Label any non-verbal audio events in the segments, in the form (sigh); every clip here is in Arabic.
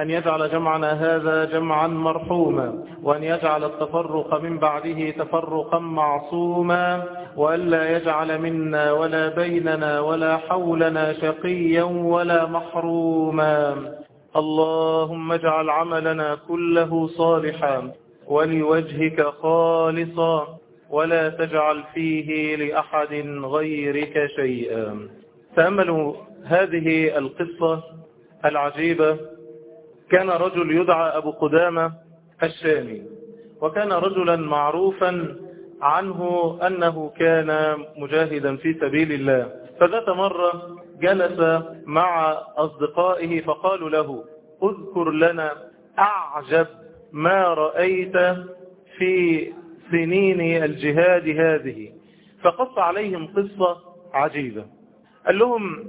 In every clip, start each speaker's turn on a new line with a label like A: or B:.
A: أن يجعل جمعنا هذا جمعا مرحوما وأن يجعل التفرق من بعده تفرقا معصوما وألا يجعل منا ولا بيننا ولا حولنا شقيا ولا محروما. اللهم اجعل عملنا كله صالحا ولوجهك خالصا ولا تجعل فيه لأحد غيرك شيئا. تأملوا هذه القصة العجيبة كان رجل يدعى أبو قدامة الشامي وكان رجلا معروفا عنه أنه كان مجاهدا في سبيل الله. فذات مرة جلس مع أصدقائه فقالوا له اذكر لنا أعجب ما رأيت في سنين الجهاد هذه. فقص عليهم قصة عجيبة. قال لهم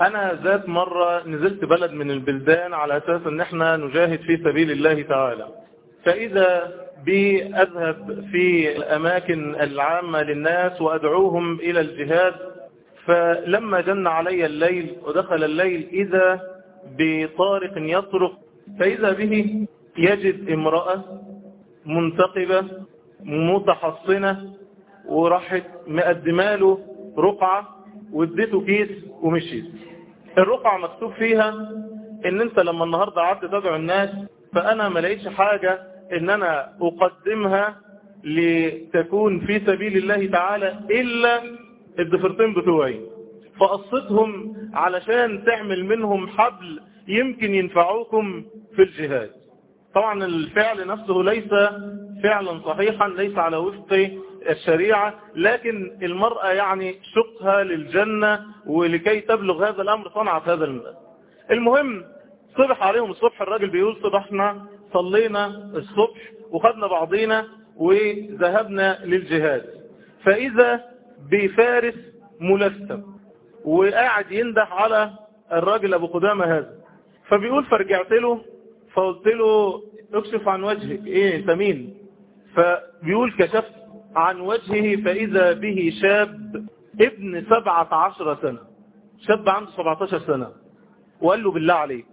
A: أنا ذات مرة نزلت بلد من البلدان على أساس أن إحنا نجاهد في سبيل الله تعالى. فإذا بي أذهب في الأماكن العامة للناس وأدعوهم إلى الجهاد فلما جن علي الليل ودخل الليل إذا بطارق يطرق فإذا به يجد امرأة منتقبة متحصنة وراحت مقدماله رقعة واديته كيس ومشيت الرقعة مكتوب فيها إن أنت لما النهاردة قعدت تدعو الناس فأنا ما لقيتش حاجة إن أنا أقدمها لتكون في سبيل الله تعالى إلا الضفرتين بتوعي. فقصتهم علشان تعمل منهم حبل يمكن ينفعوكم في الجهاد. طبعا الفعل نفسه ليس فعلا صحيحا ليس على وفق الشريعة لكن المرأة يعني شقها للجنة ولكي تبلغ هذا الأمر صنعت هذا المال المهم صبح عليهم الصبح الراجل بيقول صبحنا صلينا الصبح وخدنا بعضينا وذهبنا للجهاد. فإذا بفارس ملثم وقاعد ينده على الراجل أبو قدامة هذا فبيقول فرجعت له فقلت له اكشف عن وجهك إيه انت مين فبيقول كشفت عن وجهه فإذا به شاب ابن سبعة عشر سنة. شاب عنده سبعتاشر سنة. وقال له بالله عليك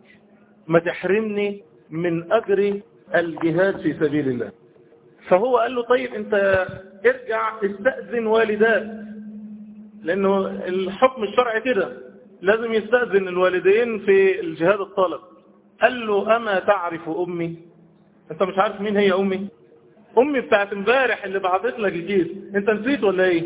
A: ما تحرمني من أجر الجهاد في سبيل الله. فهو قال له طيب أنت ارجع استأذن والداك. لأنه الحكم الشرعي كده لازم يستأذن الوالدين في الجهاد الطالب. قال له أما تعرف أمي؟ أنت مش عارف مين هي أمي؟ أمي بتاعت امبارح اللي بعثت لك الكيس أنت نسيت ولا إيه؟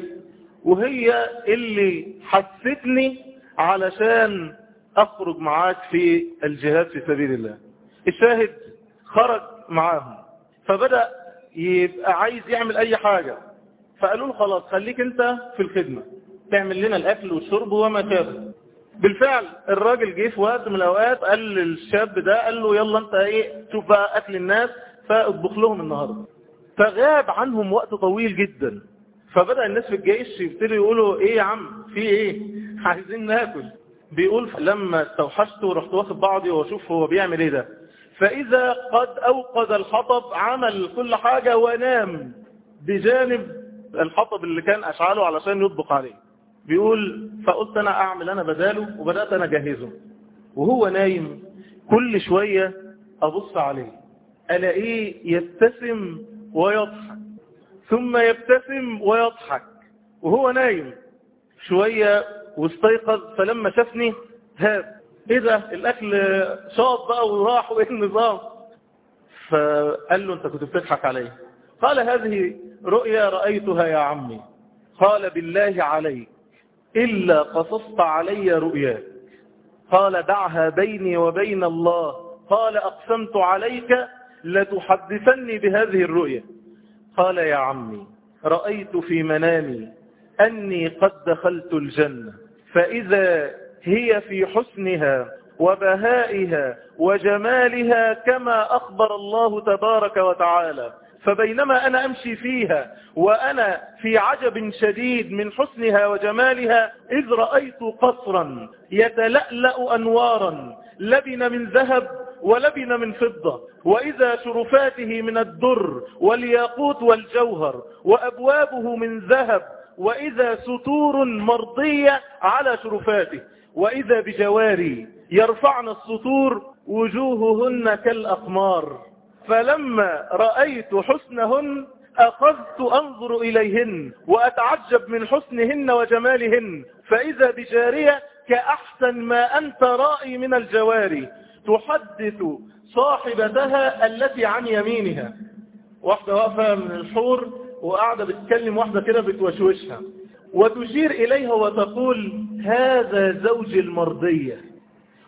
A: وهي اللي حثتني علشان أخرج معاك في الجهاد في سبيل الله. الشاهد خرج معاهم. فبدأ يبقى عايز يعمل أي حاجة. فقالوا له خلاص خليك أنت في الخدمة. تعمل لنا الأكل والشرب وما شابه. بالفعل الراجل جه في وقت من الأوقات قال للشاب ده قال له يلا أنت إيه شوف بقى أكل الناس فاطبخ لهم النهارده. فغاب عنهم وقت طويل جدا. فبدأ الناس في الجيش يبتدوا يقولوا إيه يا عم؟ في إيه؟ (laughs) عايزين ناكل. بيقول لما استوحشت ورحت واخد بعضي واشوف هو بيعمل إيه ده. فإذا قد أوقد الحطب عمل كل حاجة ونام. بجانب الحطب اللي كان اشعله علشان يطبق عليه. بيقول فقلت أنا أعمل أنا بداله وبدأت أنا أجهزه. وهو نايم. كل شوية أبص عليه. ألاقيه يبتسم ويضحك ثم يبتسم ويضحك وهو نايم. شوية واستيقظ فلما شافني هاب. إيه ده؟ الأكل شاط بقى وراح وإيه النظام؟ فقال له أنت كنت بتضحك عليه قال هذه رؤيا رأيتها يا عمي. قال بالله عليك إلا قصصت علي رؤياك. قال دعها بيني وبين الله. قال أقسمت عليك لتحدثني بهذه الرؤيا قال يا عمي رأيت في منامي أني قد دخلت الجنة فإذا هي في حسنها وبهائها وجمالها كما أخبر الله تبارك وتعالى. فبينما أنا أمشي فيها وأنا في عجب شديد من حسنها وجمالها إذ رأيت قصرا يتلألأ أنوارا لبن من ذهب ولبن من فضة وإذا شرفاته من الدر والياقوت والجوهر وأبوابه من ذهب وإذا ستور مرضية على شرفاته وإذا بجواري يرفعن السطور وجوههن كالأقمار. فلما رأيت حسنهن أخذت أنظر إليهن وأتعجب من حسنهن وجمالهن. فإذا بجارية كأحسن ما أنت رائي من الجواري. تحدث صاحبتها التي عن يمينها. واحدة واقفة من الحور وقاعدة بتكلم واحدة كده بتوشوشها. وتشير إليها وتقول هذا زوج المرضية.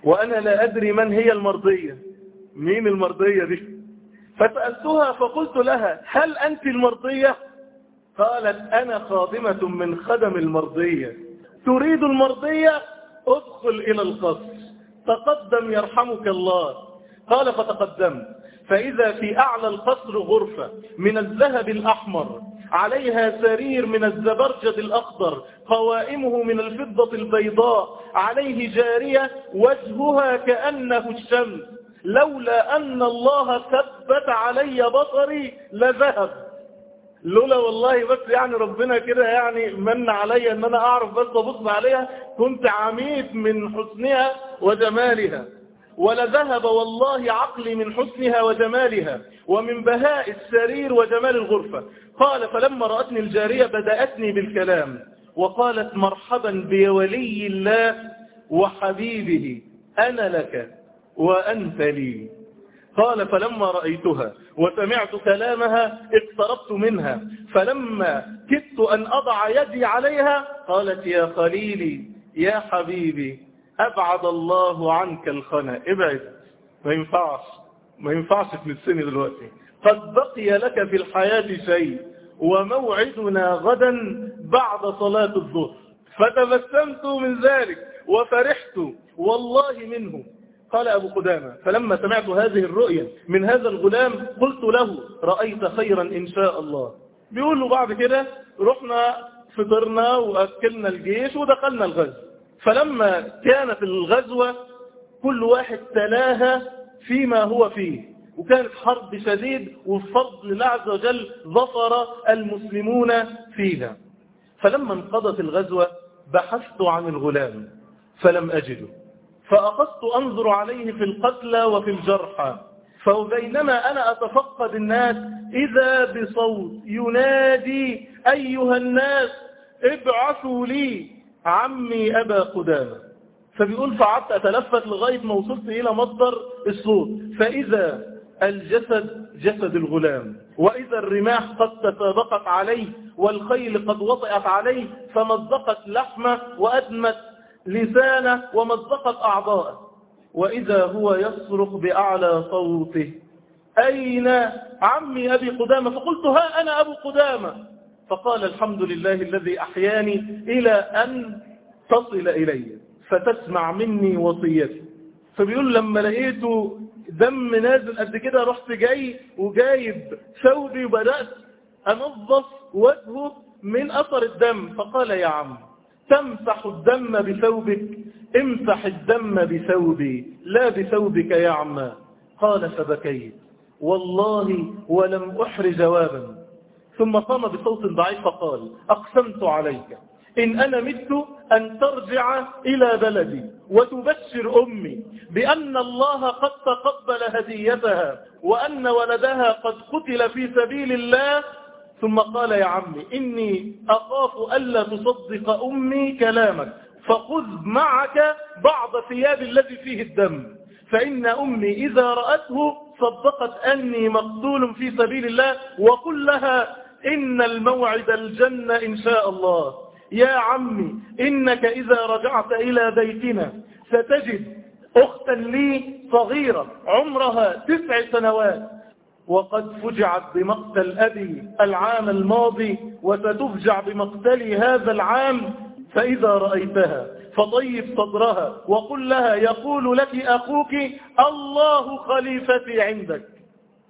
A: وأنا لا أدري من هي المرضية. مين المرضية دي؟ فسألتها فقلت لها هل أنت المرضية؟ قالت أنا خادمة من خدم المرضية. تريد المرضية؟ ادخل إلى القصر. تقدم يرحمك الله. قال فتقدمت فإذا في أعلى القصر غرفة من الذهب الأحمر عليها سرير من الزبرجد الأخضر قوائمه من الفضة البيضاء عليه جارية وجهها كأنه الشمس. لولا أن الله ثبت علي بصري لذهب. لولا والله بس يعني ربنا كده يعني من علي إن أنا أعرف بس أبص عليها كنت عميت من حسنها وجمالها. ولذهب والله عقلي من حسنها وجمالها ومن بهاء السرير وجمال الغرفة. قال فلما رأتني الجارية بدأتني بالكلام وقالت مرحبا بولي الله وحبيبه أنا لك وأنت لي. قال فلما رأيتها وسمعت كلامها اقتربت منها فلما كدت أن أضع يدي عليها قالت يا خليلي يا حبيبي أبعد الله عنك الخنا ابعد ما ينفعش ما ينفعش تنسني دلوقتي. قد بقي لك في الحياة شيء وموعدنا غدا بعد صلاة الظهر. فتبسمت من ذلك وفرحت والله منه. قال أبو قدامة فلما سمعت هذه الرؤية من هذا الغلام قلت له رأيت خيرا إن شاء الله. بيقول له بعد كده رحنا فطرنا وأكلنا الجيش ودخلنا الغزو. فلما كانت الغزوة كل واحد تلاها فيما هو فيه. وكانت حرب شديد وبفضل الله عز وجل ظفر المسلمون فيها. فلما انقضت الغزوة بحثت عن الغلام فلم أجده. فأخذت أنظر عليه في القتلى وفي الجرحى. فبينما أنا أتفقد الناس إذا بصوت ينادي أيها الناس ابعثوا لي عمي أبا قدامة. فبيقول فعدت أتلفت لغاية ما وصلت إلى مصدر الصوت. فإذا الجسد جسد الغلام وإذا الرماح قد تسابقت عليه والخيل قد وطئت عليه فمزقت لحمة وأدمت لسانه ومزقت أعضاءه. وإذا هو يصرخ بأعلى صوته أين عمي أبي قدامة؟ فقلت ها أنا أبو قدامة. فقال الحمد لله الذي أحياني إلى أن تصل إلي فتسمع مني وصيتي. فبيقول لما لقيته دم نازل قد كده رحت جاي وجايب ثوبي وبدأت أنظف وجهه من أثر الدم. فقال يا عم تمسح الدم بثوبك امسح الدم بثوبي لا بثوبك يا عم قال فبكيت. والله ولم أحر جوابا. ثم قام بصوت ضعيف فقال أقسمت عليك. إن أنا مت أن ترجع إلى بلدي وتبشر أمي بأن الله قد تقبل هديتها وأن ولدها قد قتل في سبيل الله ثم قال يا عمي إني أخاف ألا تصدق أمي كلامك فخذ معك بعض ثياب الذي فيه الدم. فإن أمي إذا رأته صدقت أني مقتول في سبيل الله وقل لها إن الموعد الجنة إن شاء الله. يا عمي إنك إذا رجعت إلى بيتنا ستجد أختا لي صغيرة عمرها تسع سنوات. وقد فجعت بمقتل أبي العام الماضي وستفجع بمقتلي هذا العام فإذا رأيتها فطيب صدرها وقل لها يقول لك أخوك الله خليفتي عندك.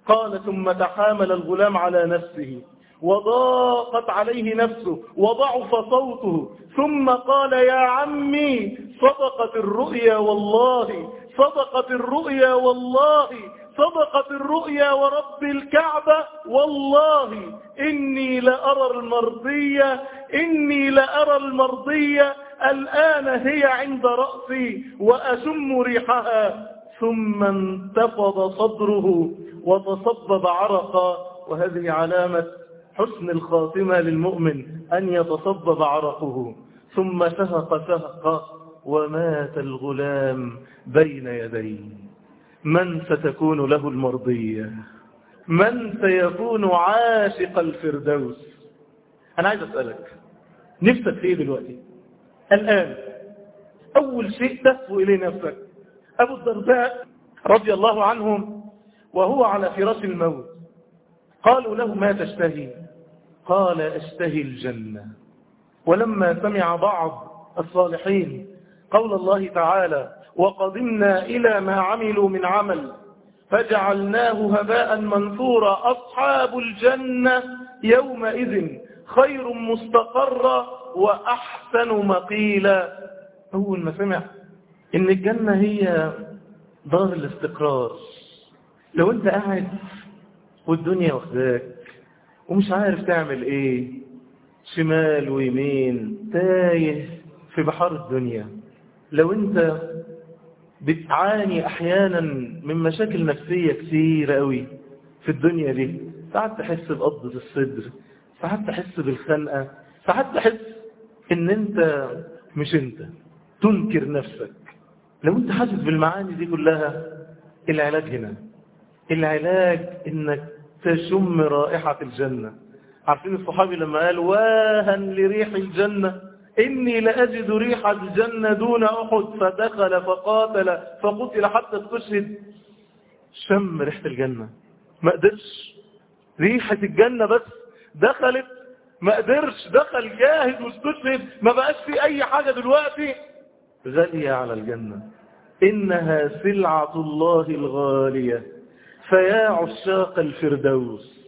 A: قال ثم تحامل الغلام على نفسه وضاقت عليه نفسه وضعف صوته ثم قال يا عمي صدقت الرؤيا والله صدقت الرؤيا والله صدقت الرؤيا ورب الكعبة والله إني لأرى المرضية إني لأرى المرضية الآن هي عند رأسي وأشم ريحها. ثم انتفض صدره وتصبب عرقا. وهذه علامة حسن الخاتمة للمؤمن أن يتصبب عرقه. ثم سهق سهق ومات الغلام بين يديه. من ستكون له المرضية؟ من سيكون عاشق الفردوس؟ أنا عايز أسألك نفسك في إيه دلوقتي؟ الآن أول شيء تسفو إليه نفسك أبو الدرداء رضي الله عنه وهو على فراش الموت قالوا له ما تشتهي؟ قال أشتهي الجنة. ولما سمع بعض الصالحين قول الله تعالى وقدمنا إلى ما عملوا من عمل. فجعلناه هباء منثورا. أصحاب الجنة يومئذ خير مستقرا وأحسن مقيلا. أول ما سمع إن الجنة هي دار الاستقرار. لو أنت قاعد والدنيا واخداك ومش عارف تعمل إيه شمال ويمين تايه في بحار الدنيا. لو أنت بتعاني أحيانا من مشاكل نفسية كثيرة قوي في الدنيا دي. ساعات تحس بقبضة الصدر ساعات تحس بالخنقة ساعات تحس إن أنت مش أنت تنكر نفسك. لو أنت حاسس بالمعاني دي كلها العلاج هنا. العلاج إنك تشم رائحة الجنة. عارفين الصحابي لما قال واها لريح الجنة إني لأجد ريح الجنة دون أحد. فدخل فقاتل فقتل حتى استشهد. شم ريحة الجنة. ما قدرش. ريحة الجنة بس دخلت. ما قدرش. دخل جاهد واستشهد. ما بقاش في أي حاجة دلوقتي. غالية على الجنة. إنها سلعة الله الغالية. فيا عشاق الفردوس.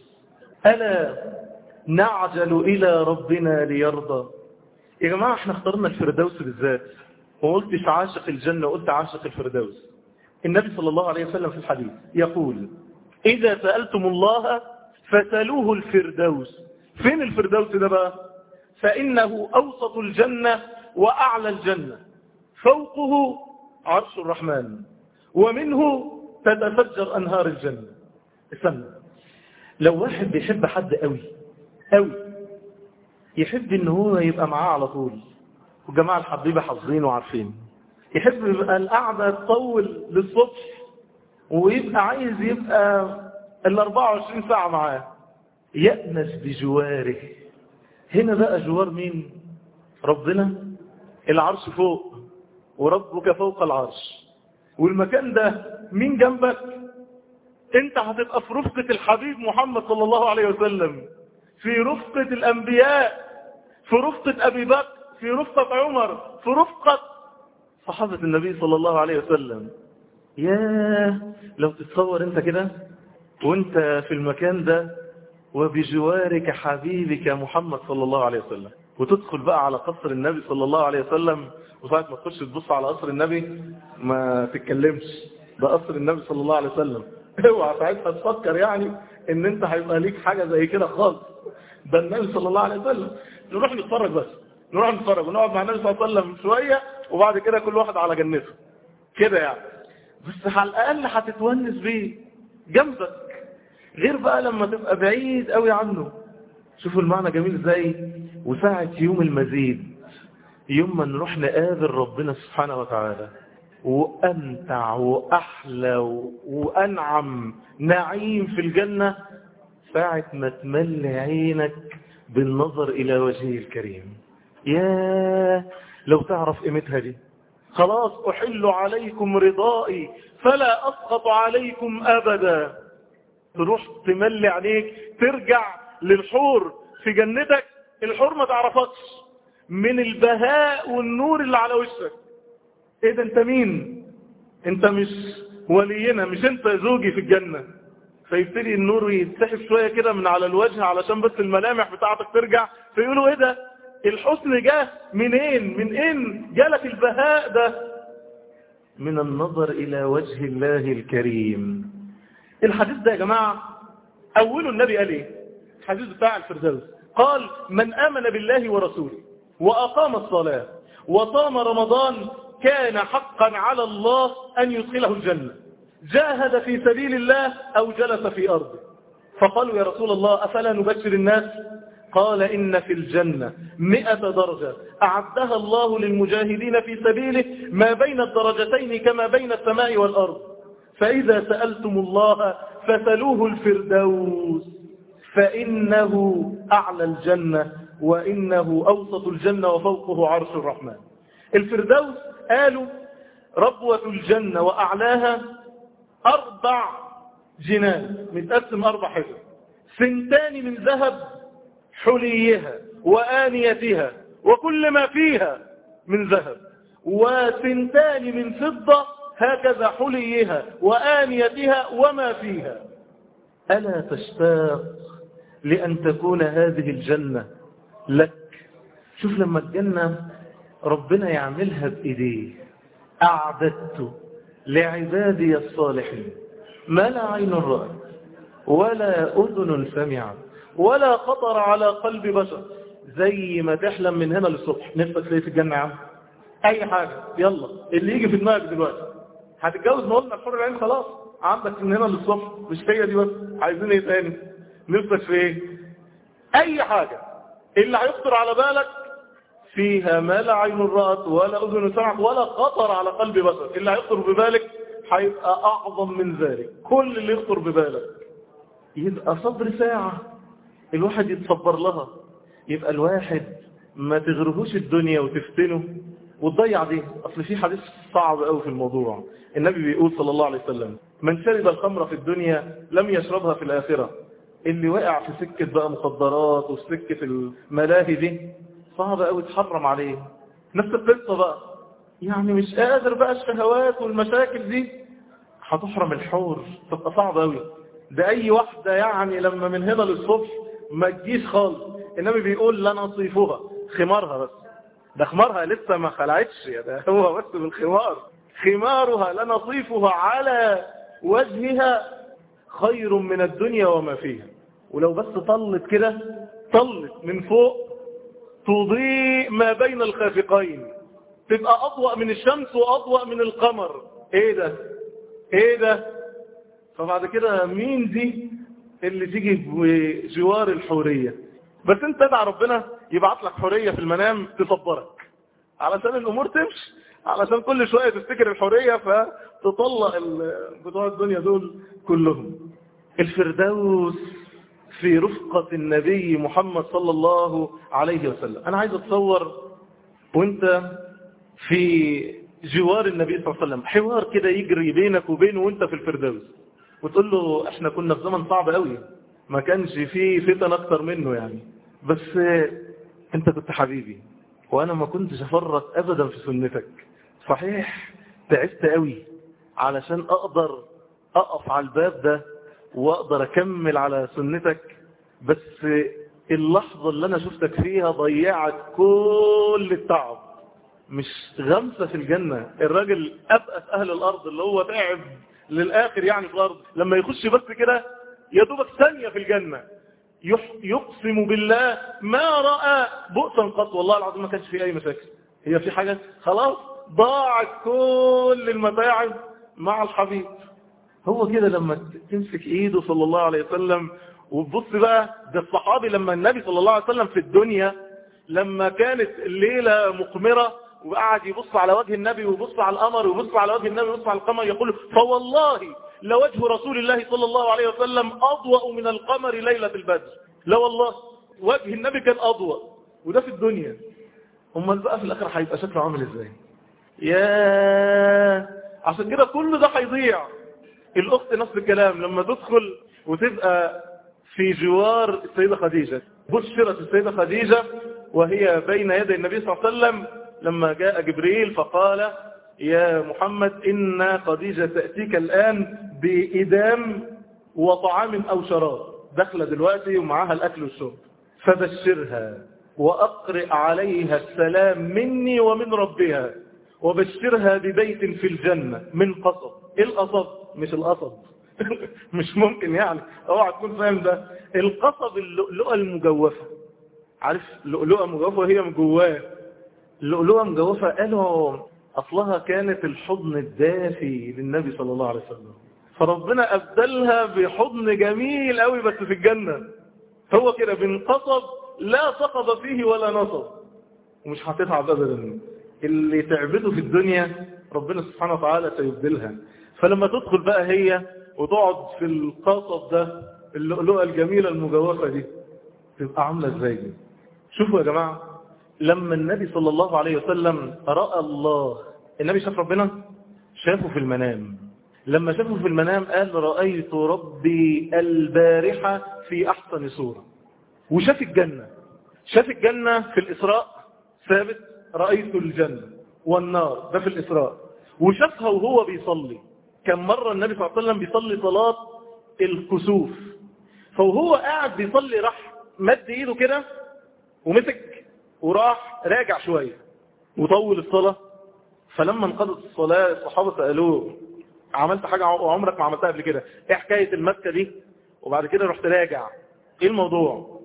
A: ألا نعجل إلى ربنا ليرضى. يا جماعة إحنا اخترنا الفردوس بالذات. وما قلتش عاشق الجنة وقلت عاشق الفردوس. النبي صلى الله عليه وسلم في الحديث يقول إذا سألتم الله فسألوه الفردوس. فين الفردوس ده بقى؟ فإنه أوسط الجنة وأعلى الجنة. فوقه عرش الرحمن ومنه تتفجر أنهار الجنة. استنى. لو واحد بيحب حد قوي قوي يحب إن هو يبقى معاه على طول. والجماعة الحبيبة حافظين وعارفين. يحب يبقى القعدة تطول للصبح ويبقى عايز يبقى ال 24 ساعة معاه. يأنس بجواره. هنا بقى جوار مين؟ ربنا. العرش فوق وربك فوق العرش. والمكان ده مين جنبك؟ انت هتبقى في رفقة الحبيب محمد صلى الله عليه وسلم. في رفقة الأنبياء في رفقة أبي بكر في رفقة عمر في رفقة صحابة النبي صلى الله عليه وسلم. ياه لو تتصور انت كده وانت في المكان ده وبجوارك حبيبك محمد صلى الله عليه وسلم. وتدخل بقى على قصر النبي صلى الله عليه وسلم وساعة ما تخش تبص على قصر النبي ما تتكلمش. ده قصر النبي صلى الله عليه وسلم. (laughs) اوعى ساعتها تفكر يعني ان انت هيبقى ليك حاجة زي كده خالص. ده النبي صلى الله عليه وسلم. نروح نتفرج بس. نروح نتفرج. ونقعد مع النبي صلى الله عليه وسلم شوية وبعد كده كل واحد على جنته. كده يعني. بس على الأقل هتتونس بيه جنبك. غير بقى لما تبقى بعيد قوي عنه. شوفوا المعنى جميل إزاي؟ وساعة يوم المزيد. يوم ما نروح نقابل ربنا سبحانه وتعالى. وأمتع وأحلى وأنعم. نعيم في الجنة. ساعة ما تمل عينك بالنظر إلى وجهه الكريم. يا لو تعرف قيمتها دي. خلاص أحل عليكم رضائي فلا أسقط عليكم أبدا. تروح تملي عليك ترجع للحور في جنتك. الحور ما تعرفكش. من البهاء والنور اللي على وشك. إيه ده أنت مين؟ أنت مش ولينا مش أنت زوجي في الجنة. فيبتدي النور يتسحب شوية كده من على الوجه علشان بس الملامح بتاعتك ترجع. فيقولوا إيه ده؟ الحسن جه منين؟ من اين جالك البهاء ده؟ من النظر إلى وجه الله الكريم. الحديث ده يا جماعة أوله النبي قال إيه؟ الحديث بتاع الفردوس. قال من آمن بالله ورسوله وأقام الصلاة وصام رمضان كان حقا على الله أن يدخله الجنة. جاهد في سبيل الله أو جلس في ارضه فقالوا يا رسول الله أفلا نبشر الناس؟ قال إن في الجنة مئة درجة. أعدها الله للمجاهدين في سبيله ما بين الدرجتين كما بين السماء والأرض. فإذا سألتم الله فسلوه الفردوس. فإنه أعلى الجنة وإنه أوسط الجنة وفوقه عرش الرحمن. الفردوس قالوا ربوة الجنة وأعلاها أربع جنان. متقسم أربع حجر. سنتان من ذهب حليها وآنيتها وكل ما فيها من ذهب. وسنتان من فضة هكذا حليها وآنيتها وما فيها. ألا تشتاق لأن تكون هذه الجنة لك. شوف لما الجنة ربنا يعملها بإيديه. أعددت. لعبادي الصالحين. ما لا عين رأت ولا أذن سمعت ولا خطر على قلب بشر. زي ما تحلم من هنا للصبح. نفسك ليه في الجنة يا عم. أي حاجة. يلا. اللي يجي في دماغك دلوقتي. هتتجوز ما قلنا الحر العين خلاص. عندك من هنا للصبح. مش هي دي بس. عايزين إيه تاني؟ نفسك في إيه؟ أي حاجة. اللي هيخطر على بالك فيها ما لا عين رأت ولا أذن سمعت ولا خطر على قلب بشر اللي هيخطر ببالك هيبقى أعظم من ذلك. كل اللي يخطر ببالك. يبقى صبر ساعة. الواحد يتصبر لها. يبقى الواحد ما تغرهوش الدنيا وتفتنه وتضيع دي. أصل في حديث صعب قوي في الموضوع. النبي بيقول صلى الله عليه وسلم من شرب الخمر في الدنيا لم يشربها في الآخرة. اللي وقع في سكة بقى مخدرات وفي سكة الملاهي دي صعب قوي تحرم عليه. نفس القصة بقى. يعني مش قادر بقى الشهوات والمشاكل دي. هتحرم الحور. تبقى صعب قوي ده أي واحدة يعني لما من هنا للصبح ما تجيش خالص. النبي بيقول لا نصيفها. خمارها بس. ده خمارها لسه ما خلعتش يا ده. هو بس بالخمار خمارها لنصيفها على وجهها خير من الدنيا وما فيها. ولو بس طلت كده طلت من فوق تضيء ما بين الخافقين. تبقى أضوأ من الشمس وأضوأ من القمر. إيه ده؟ إيه ده؟ فبعد كده مين دي اللي تيجي بجوار الحورية؟ بس انت ادعى ربنا يبعت لك حورية في المنام تصبرك. علشان الأمور تمشي. علشان كل شوية تفتكر الحورية فتطلق بتوع الدنيا دول كلهم. الفردوس في رفقة النبي محمد صلى الله عليه وسلم. أنا عايز أتصور وأنت في جوار النبي صلى الله عليه وسلم. حوار كده يجري بينك وبينه وأنت في الفردوس. وتقول له إحنا كنا في زمن صعب قوي ما كانش فيه فتن أكتر منه يعني. بس أنت كنت حبيبي. وأنا ما كنتش أفرط ابدا في سنتك. صحيح تعبت قوي علشان أقدر أقف على الباب ده واقدر اكمل على سنتك بس اللحظة اللي أنا شفتك فيها ضيعت كل التعب. مش غمسة في الجنة الراجل أبأس أهل الأرض اللي هو تعب للآخر يعني في الأرض. لما يخش بس كده يا دوبك ثانية في الجنة. يقسم بالله ما رأى بؤسا قط. والله العظيم ما كانش فيه أي مشاكل. هي في حاجة؟ خلاص ضاعت كل المتاعب مع الحبيب. هو كده لما تمسك ايده صلى الله عليه وسلم وتبص بقى ده الصحابي لما النبي صلى الله عليه وسلم في الدنيا لما كانت الليلة مقمرة وقعد يبص على وجه النبي ويبص على القمر ويبص على وجه النبي ويبص على القمر يقول فوالله لوجه رسول الله صلى الله عليه وسلم أضوأ من القمر ليلة البدر. لا والله وجه النبي كان أضوأ وده في الدنيا. أمال بقى في الآخر هيبقى شكله عامل إزاي؟ يا عشان كده كل ده هيضيع. الأخت نفس الكلام لما تدخل وتبقى في جوار السيدة خديجة. بشرت السيدة خديجة وهي بين يدي النبي صلى الله عليه وسلم لما جاء جبريل فقال يا محمد إن خديجة تأتيك الآن بإدام وطعام أو شراب. داخلة دلوقتي ومعاها الأكل والشرب. فبشرها وأقرئ عليها السلام مني ومن ربها وبشرها ببيت في الجنة من قصب. القصب مش القصب. (laughs) مش ممكن يعني. اوعى تكون فاهم ده. القصب اللؤلؤة المجوفة. عارف اللؤلؤة مجوفة هي من جواه. اللؤلؤة مجوفة قالوا أصلها كانت الحضن الدافي للنبي صلى الله عليه وسلم. فربنا أبدلها بحضن جميل قوي بس في الجنة. هو كده بن قصب لا صقب فيه ولا نصب. ومش هتتعب أبدا. اللي تعبته في الدنيا ربنا سبحانه وتعالى سيبدلها. فلما تدخل بقى هي وتقعد في القصب ده اللؤلؤة الجميلة المجوفة دي تبقى عاملة إزاي دي؟ شوفوا يا جماعة لما النبي صلى الله عليه وسلم رأى الله النبي شاف ربنا؟ شافه في المنام. لما شافه في المنام قال رأيت ربي البارحة في أحسن صورة. وشاف الجنة. شاف الجنة في الإسراء ثابت رأيت الجنة والنار ده في الإسراء. وشافها وهو بيصلي. كم مرة النبي صلى الله عليه وسلم بيصلي صلاة الكسوف. فوهو قاعد بيصلي راح مد ايده كده ومسك وراح راجع شوية وطول الصلاة. فلما انقضت الصلاة الصحابة سألوه عملت حاجة عمرك ما عملتها قبل كده؟ إيه حكاية المسكة دي؟ وبعد كده رحت راجع. إيه الموضوع؟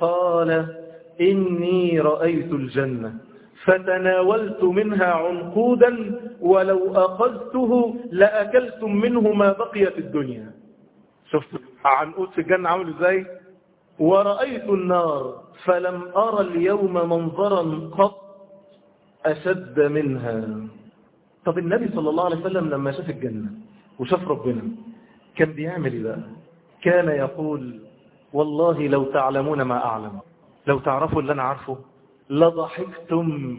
A: قال إني رأيت الجنة. فتناولت منها عنقودا ولو أخذته لأكلتم منه ما بقي في الدنيا. شفت عنقود في الجنة عامل إزاي؟ ورأيت النار فلم أرى اليوم منظرا قط أشد منها. طب النبي صلى الله عليه وسلم لما شاف الجنة وشاف ربنا كان بيعمل إيه بقى؟ كان يقول والله لو تعلمون ما أعلم لو تعرفوا اللي أنا عارفه لضحكتم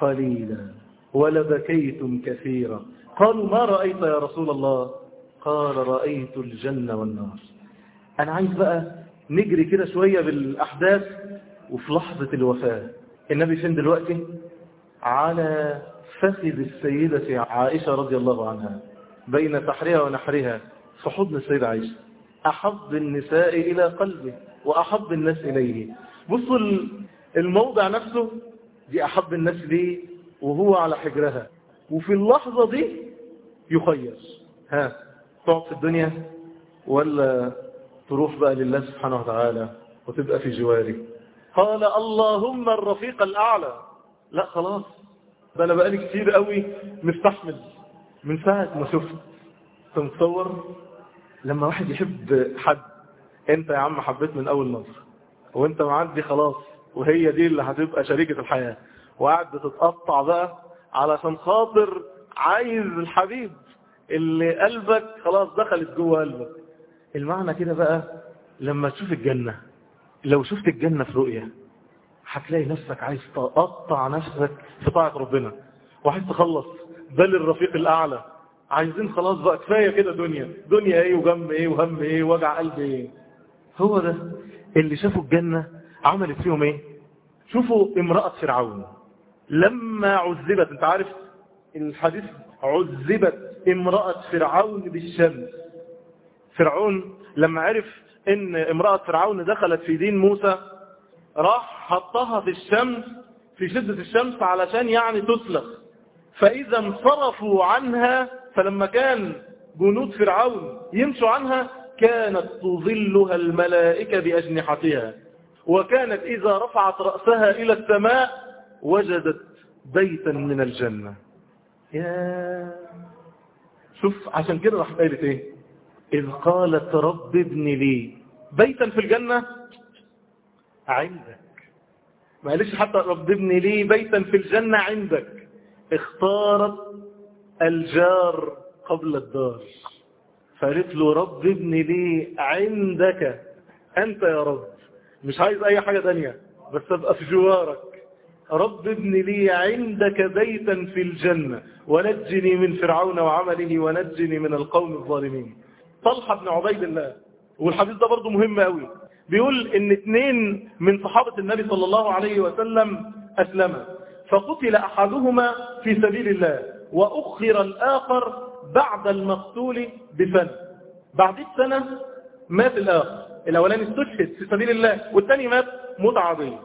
A: قليلا ولبكيتم كثيرا. قالوا ما رأيت يا رسول الله؟ قال رأيت الجنة والنار. أنا عايز بقى نجري كده شوية بالأحداث وفي لحظة الوفاة. النبي فين دلوقتي؟ على فخذ السيدة عائشة رضي الله عنها بين سحرها ونحرها في حضن السيدة عائشة. أحب النساء إلى قلبه وأحب الناس إليه. بصوا الموضع نفسه دي أحب الناس ليه وهو على حجرها. وفي اللحظة دي يخير ها تقعد في الدنيا ولا تروح بقى لله سبحانه وتعالى وتبقى في جواري. قال اللهم الرفيق الأعلى. لا خلاص ده أنا بقالي كتير قوي مستحمل. من ساعة ما شفت تنصور لما واحد يحب حد. انت يا عم حبيت من أول نظر. وانت معدي خلاص. وهي دي اللي هتبقى شريكة الحياة. وقاعد بتتقطع بقى علشان خاطر عايز الحبيب اللي قلبك خلاص دخلت جوه قلبك. المعنى كده بقى لما تشوف الجنة لو شفت الجنة في رؤية هتلاقي نفسك عايز تقطع نفسك في طاعة ربنا. وعايز تخلص بل الرفيق الأعلى. عايزين خلاص بقى كفاية كده دنيا. دنيا إيه وجم إيه وهم إيه وجع قلب إيه. هو ده اللي شافوا الجنة عملت فيهم إيه؟ شوفوا امرأة فرعون. لما عذبت أنت عارف الحديث؟ عذبت امرأة فرعون بالشمس. فرعون لما عرف إن امرأة فرعون دخلت في دين موسى راح حطها في الشمس في شدة الشمس علشان يعني تسلخ فإذا انصرفوا عنها فلما كان جنود فرعون يمشوا عنها كانت تظلها الملائكة بأجنحتها. وكانت إذا رفعت رأسها إلى السماء وجدت بيتا من الجنة. يا شوف عشان كده راح قالت إيه؟ إذ قالت رب ابن لي بيتا في الجنة؟ عندك. ما قالش حتى رب ابن لي بيتا في الجنة عندك. اختارت الجار قبل الدار. فقالت له رب ابن لي عندك. أنت يا رب. مش عايز أي حاجة تانية. بس أبقى في جوارك. رب ابن لي عندك بيتا في الجنة. ونجني من فرعون وعمله ونجني من القوم الظالمين. طلحة بن عبيد الله. والحديث ده برضه مهم قوي بيقول إن اتنين من صحابة النبي صلى الله عليه وسلم أسلما. فقتل أحدهما في سبيل الله وأخر الآخر بعد المقتول بسنة بعد السنة مات الآخر. الأولاني استشهد في سبيل الله والثاني مات متعاضية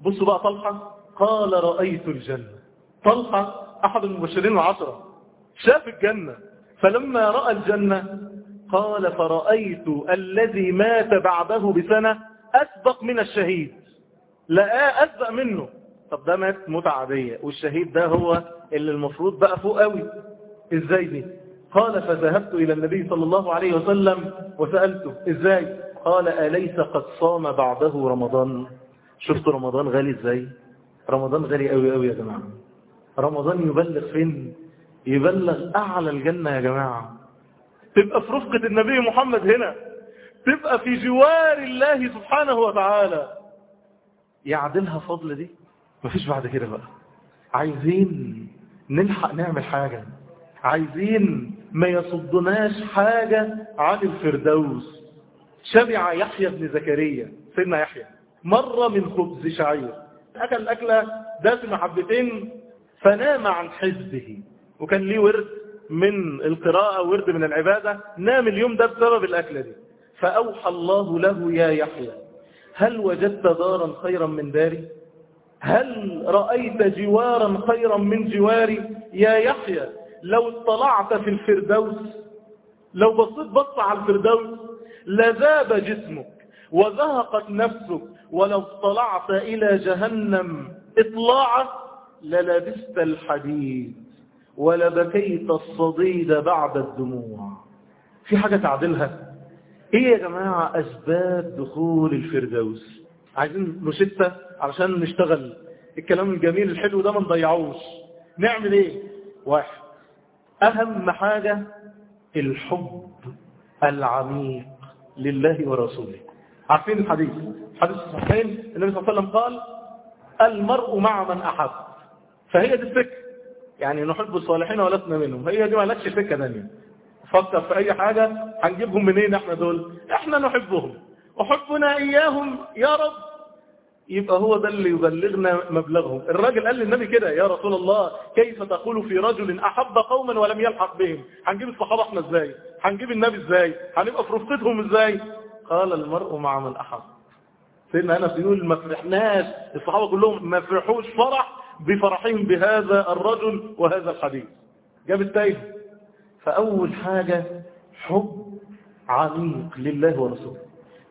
A: بصوا بقى طلحة قال رأيت الجنة. طلحة أحد المبشرين العشرة. شاف الجنة فلما رأى الجنة قال فرأيت الذي مات بعده بسنة أسبق من الشهيد. لقاه أسبق منه. طب ده مات متعادية والشهيد ده هو اللي المفروض بقى فوق قوي إزاي دي؟ قال فذهبت إلى النبي صلى الله عليه وسلم وسألته إزاي؟ قال أليس قد صام بعده رمضان؟ شفت رمضان غالي إزاي؟ رمضان غالي قوي قوي يا جماعة. رمضان يبلغ فين؟ يبلغ أعلى الجنة يا جماعة. تبقى في رفقة النبي محمد هنا. تبقى في جوار الله سبحانه وتعالى. يعدلها فضل دي؟ مفيش بعد كده بقى. عايزين نلحق نعمل حاجة. عايزين ما يصدناش حاجة عن الفردوس. شبع يحيى بن زكريا سيدنا يحيى مرة من خبز شعير أكل الأكلة دسم حبتين فنام عن حزبه. وكان ليه ورد من القراءة ورد من العبادة نام اليوم ده بسبب الأكلة دي. فأوحى الله له يا يحيى هل وجدت دارا خيرا من داري؟ هل رأيت جوارا خيرا من جواري؟ يا يحيى لو اطلعت في الفردوس لو بصيت بص على الفردوس لذاب جسمك وزهقت نفسك ولو اطلعت إلى جهنم اطلاعة للبست الحديد ولبكيت الصديد بعد الدموع. في حاجة تعدلها؟ إيه يا جماعة أسباب دخول الفردوس؟ عايزين نشتة علشان نشتغل. الكلام الجميل الحلو ده ما نضيعوش. نعمل إيه؟ واحد. أهم حاجة الحب العميق. لله ورسوله. عارفين الحديث؟ حديث الصحيحين؟ النبي صلى الله عليه وسلم قال المرء مع من أحب. فهي دي الفكرة. يعني نحب الصالحين ولسنا منهم. هي دي ما لكش فكرة ثانية فكر في أي حاجة هنجيبهم منين إحنا دول؟ إحنا نحبهم. وحبنا إياهم يا رب. يبقى هو ده اللي يبلغنا مبلغهم. الراجل قال للنبي كده يا رسول الله كيف تقول في رجل أحب قوما ولم يلحق بهم؟ هنجيب الصحابة إحنا إزاي؟ هنجيب النبي إزاي؟ هنبقى في رفقتهم إزاي؟ قال المرء مع من أحب. سيدنا أنس يقول ما فرحناش. الصحابة كلهم ما فرحوش فرح بفرحهم بهذا الرجل وهذا الحديث. جاب التايه فأول حاجة حب عميق لله ورسوله.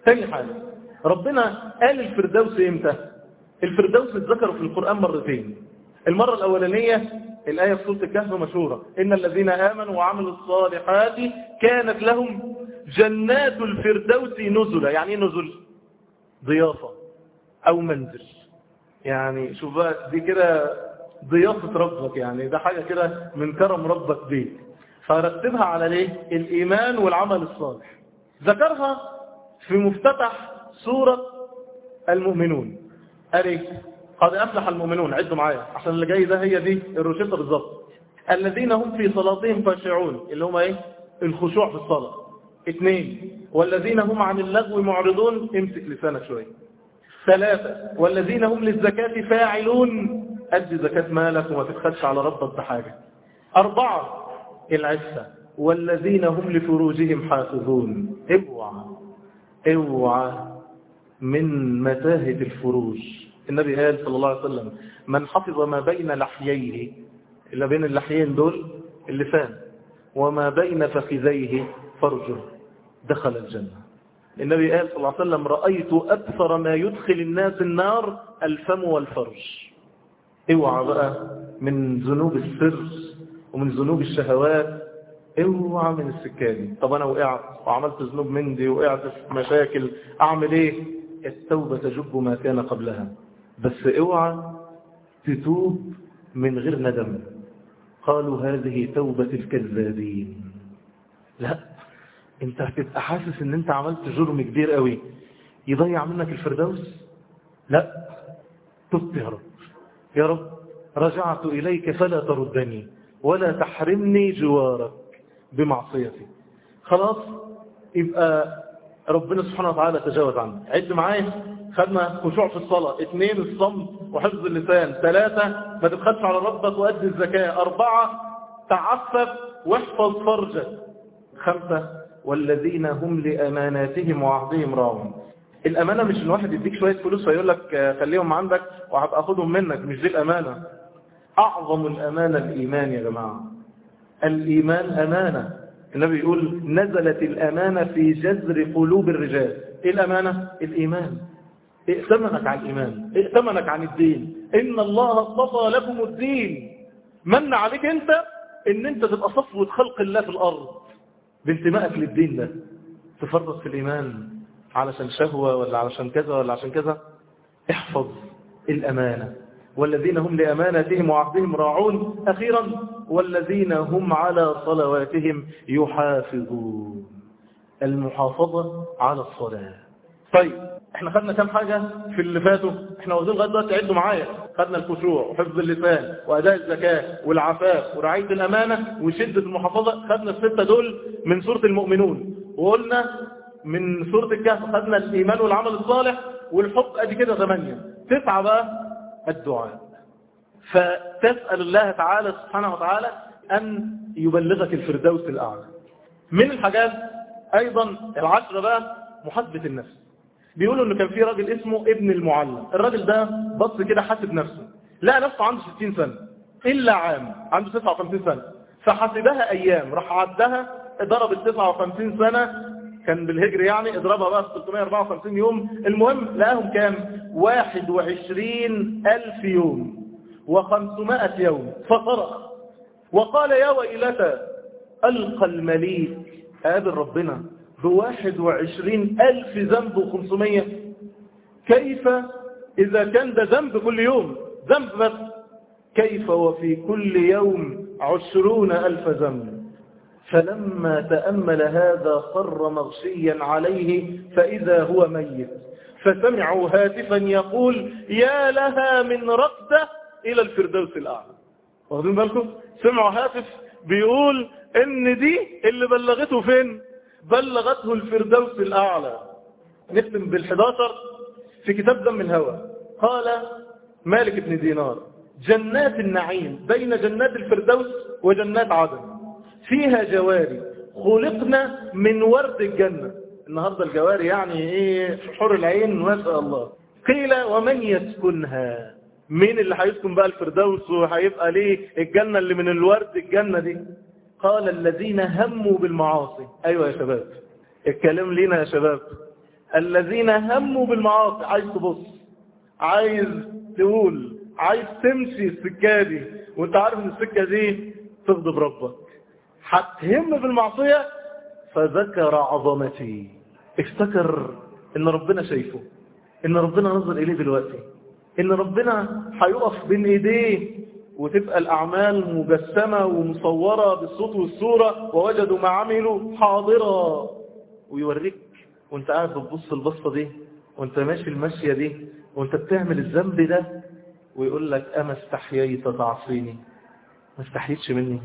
A: ثاني حاجة ربنا قال الفردوس إمتى؟ الفردوس اتذكروا في القرآن مرتين. المرة الأولانية الآية في سورة الكهف مشهورة. إن الذين آمنوا وعملوا الصالحات كانت لهم جنات الفردوس نزلا. يعني إيه نزل؟ ضيافة أو منزل. يعني شوف بقى دي كده ضيافة ربك يعني. ده حاجة كده من كرم ربك بيك. فرتبها على ليه؟ الإيمان والعمل الصالح. ذكرها في مفتتح سورة المؤمنون. قال إيه قد أفلح المؤمنون عدوا معايا عشان اللي جاي ده هي دي الروشتة بالظبط. الذين هم في صلاتهم خاشعون اللي هم إيه؟ الخشوع في الصلاة. اثنين والذين هم عن اللغو معرضون امسك لسانك شوية. ثلاثة والذين هم للزكاة فاعلون أدي زكاة مالك وما تبخلش على ربك بحاجة. أربعة العفة والذين هم لفروجهم حافظون. اوعى اوعى من متاهة الفروج. النبي قال صلى الله عليه وسلم من حفظ ما بين لحييه اللي بين اللحيين دول اللسان. وما بين فخذيه فرجه. دخل الجنة. النبي قال صلى الله عليه وسلم رأيت أكثر ما يدخل الناس النار الفم والفرج. اوعى بقى من ذنوب السر ومن ذنوب الشهوات. اوعى من السكاني طب أنا وقعت وعملت ذنوب من دي وقعت في مشاكل أعمل إيه؟ التوبة تجب ما كان قبلها. بس اوعى تتوب من غير ندم. قالوا هذه توبة الكذابين. لا انت هتبقى حاسس ان انت عملت جرم كبير قوي. يضيع منك الفردوس؟ لا. تبت يا رب. يا رب رجعت إليك فلا تردني ولا تحرمني جوارك بمعصيتي. خلاص يبقى ربنا سبحانه وتعالى تجاوز عنه. عد معايا. خدنا خشوع في الصلاة. اثنين الصمت وحفظ اللسان. ثلاثة ما تبخلش على ربك وأدي الزكاة. أربعة تعفف واحفظ فرجك. خمسة والذين هم لأماناتهم وعهدهم راعون. الأمانة مش إن واحد يديك شوية فلوس ويقول لك خليهم عندك وهبقى منك. مش دي الأمانة. أعظم الأمانة الإيمان يا جماعة. الإيمان أمانة. النبي يقول نزلت الأمانة في جذر قلوب الرجال. إيه الأمانة؟ الإيمان. ائتمنك عن الإيمان؟ ائتمنك عن الدين. إن الله اصطفى لكم الدين. من عليك أنت؟ إن أنت تبقى صفوة خلق الله في الأرض. بانتمائك للدين ده. تفرط في الإيمان. علشان شهوة ولا علشان كذا ولا عشان كذا؟ احفظ الأمانة. والذين هم لأمانتهم وعهدهم راعون. أخيرا والذين هم على صلواتهم يحافظون. المحافظة على الصلاة. طيب إحنا خدنا كام حاجة في اللي فاتوا؟ إحنا واخدين لغاية دلوقتي عدوا معايا. خدنا الخشوع وحفظ اللسان وأداء الزكاة والعفاف ورعاية الأمانة وشدة المحافظة. خدنا الستة دول من سورة المؤمنون. وقلنا من سورة الكهف خدنا الإيمان والعمل الصالح والحب. أدي كده ثمانية. تسعة بقى. الدعاء. فتسأل الله تعالى سبحانه وتعالى أن يبلغك الفردوس الأعلى. من الحاجات أيضا العشرة بقى محاسبة النفس. بيقولوا إنه كان في راجل اسمه ابن المعلم. الراجل ده بص كده حاسب نفسه. لقى نفسه عنده 60 سنة. إلا عام. عنده 59 سنة. فحسبها أيام. راح عدها ضرب ال 59 سنة كان بالهجر يعني اضربها بقى في 354 يوم. المهم لقاهم كام؟ 21 ألف يوم و500 يوم فصرخ وقال يا ويلتى ألقى المليك قابل ربنا بواحد وعشرين ألف ذنب وخمسمية. كيف؟ إذا كان ده ذنب كل يوم. ذنب بس. كيف وفي كل يوم عشرون ألف ذنب؟ فلما تأمل هذا خر مغشيا عليه فإذا هو ميت. فسمعوا هاتفا يقول يا لها من رقدة إلى الفردوس الأعلى. واخدين بالكم؟ سمعوا هاتف بيقول إن دي اللي بلغته فين؟ بلغته الفردوس الأعلى. نختم بالحداشر في كتاب دم الهوى. قال مالك بن دينار جنات النعيم بين جنات الفردوس وجنات عدن. فيها جواري. خلقنا من ورد الجنة. النهاردة الجواري يعني إيه؟ حور العين ما شاء الله. قيل ومن يسكنها؟ مين اللي هيسكن بقى الفردوس وهيبقى ليه الجنة اللي من الورد الجنة دي؟ قال الذين هموا بالمعاصي. أيوة يا شباب. الكلام لينا يا شباب. الذين هموا بالمعاصي. عايز تبص. عايز تقول. عايز تمشي السكة دي. وأنت عارف إن السكة دي تغضب ربك. هتهم بالمعصية فذكر عظمتي. افتكر إن ربنا شايفه إن ربنا نظر إليه دلوقتي إن ربنا هيقف بين إيديه وتبقى الأعمال مجسمة ومصورة بالصوت والصورة ووجدوا ما عملوا حاضرة. ويوريك وأنت قاعد بتبص البصة دي وأنت ماشي المشية دي وأنت بتعمل الذنب ده ويقول لك أما استحييت تعصيني ما استحيتش مني.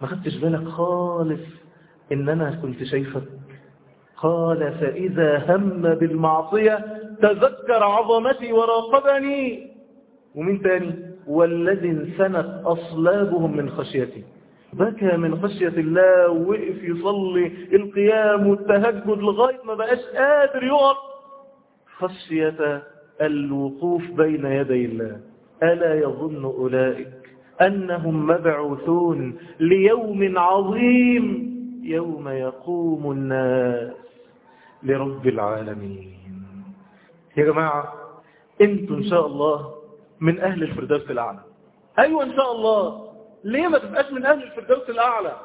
A: ما خدتش بالك خالص إن أنا كنت شايفك؟ قال فإذا هم بالمعصية تذكر عظمتي وراقبني. ومن تاني؟ والذي انسنت أصلابهم من خشيته بكى من خشية الله ووقف يصلي. القيام والتهجد لغاية ما بقاش قادر يقف. خشية الوقوف بين يدي الله. ألا يظن أولئك؟ أنهم مبعوثون ليوم عظيم يوم يقوم الناس لرب العالمين. يا جماعة أنتوا إن شاء الله من أهل الفردوس الأعلى. أيوة إن شاء الله. ليه ما تبقاش من أهل الفردوس الأعلى؟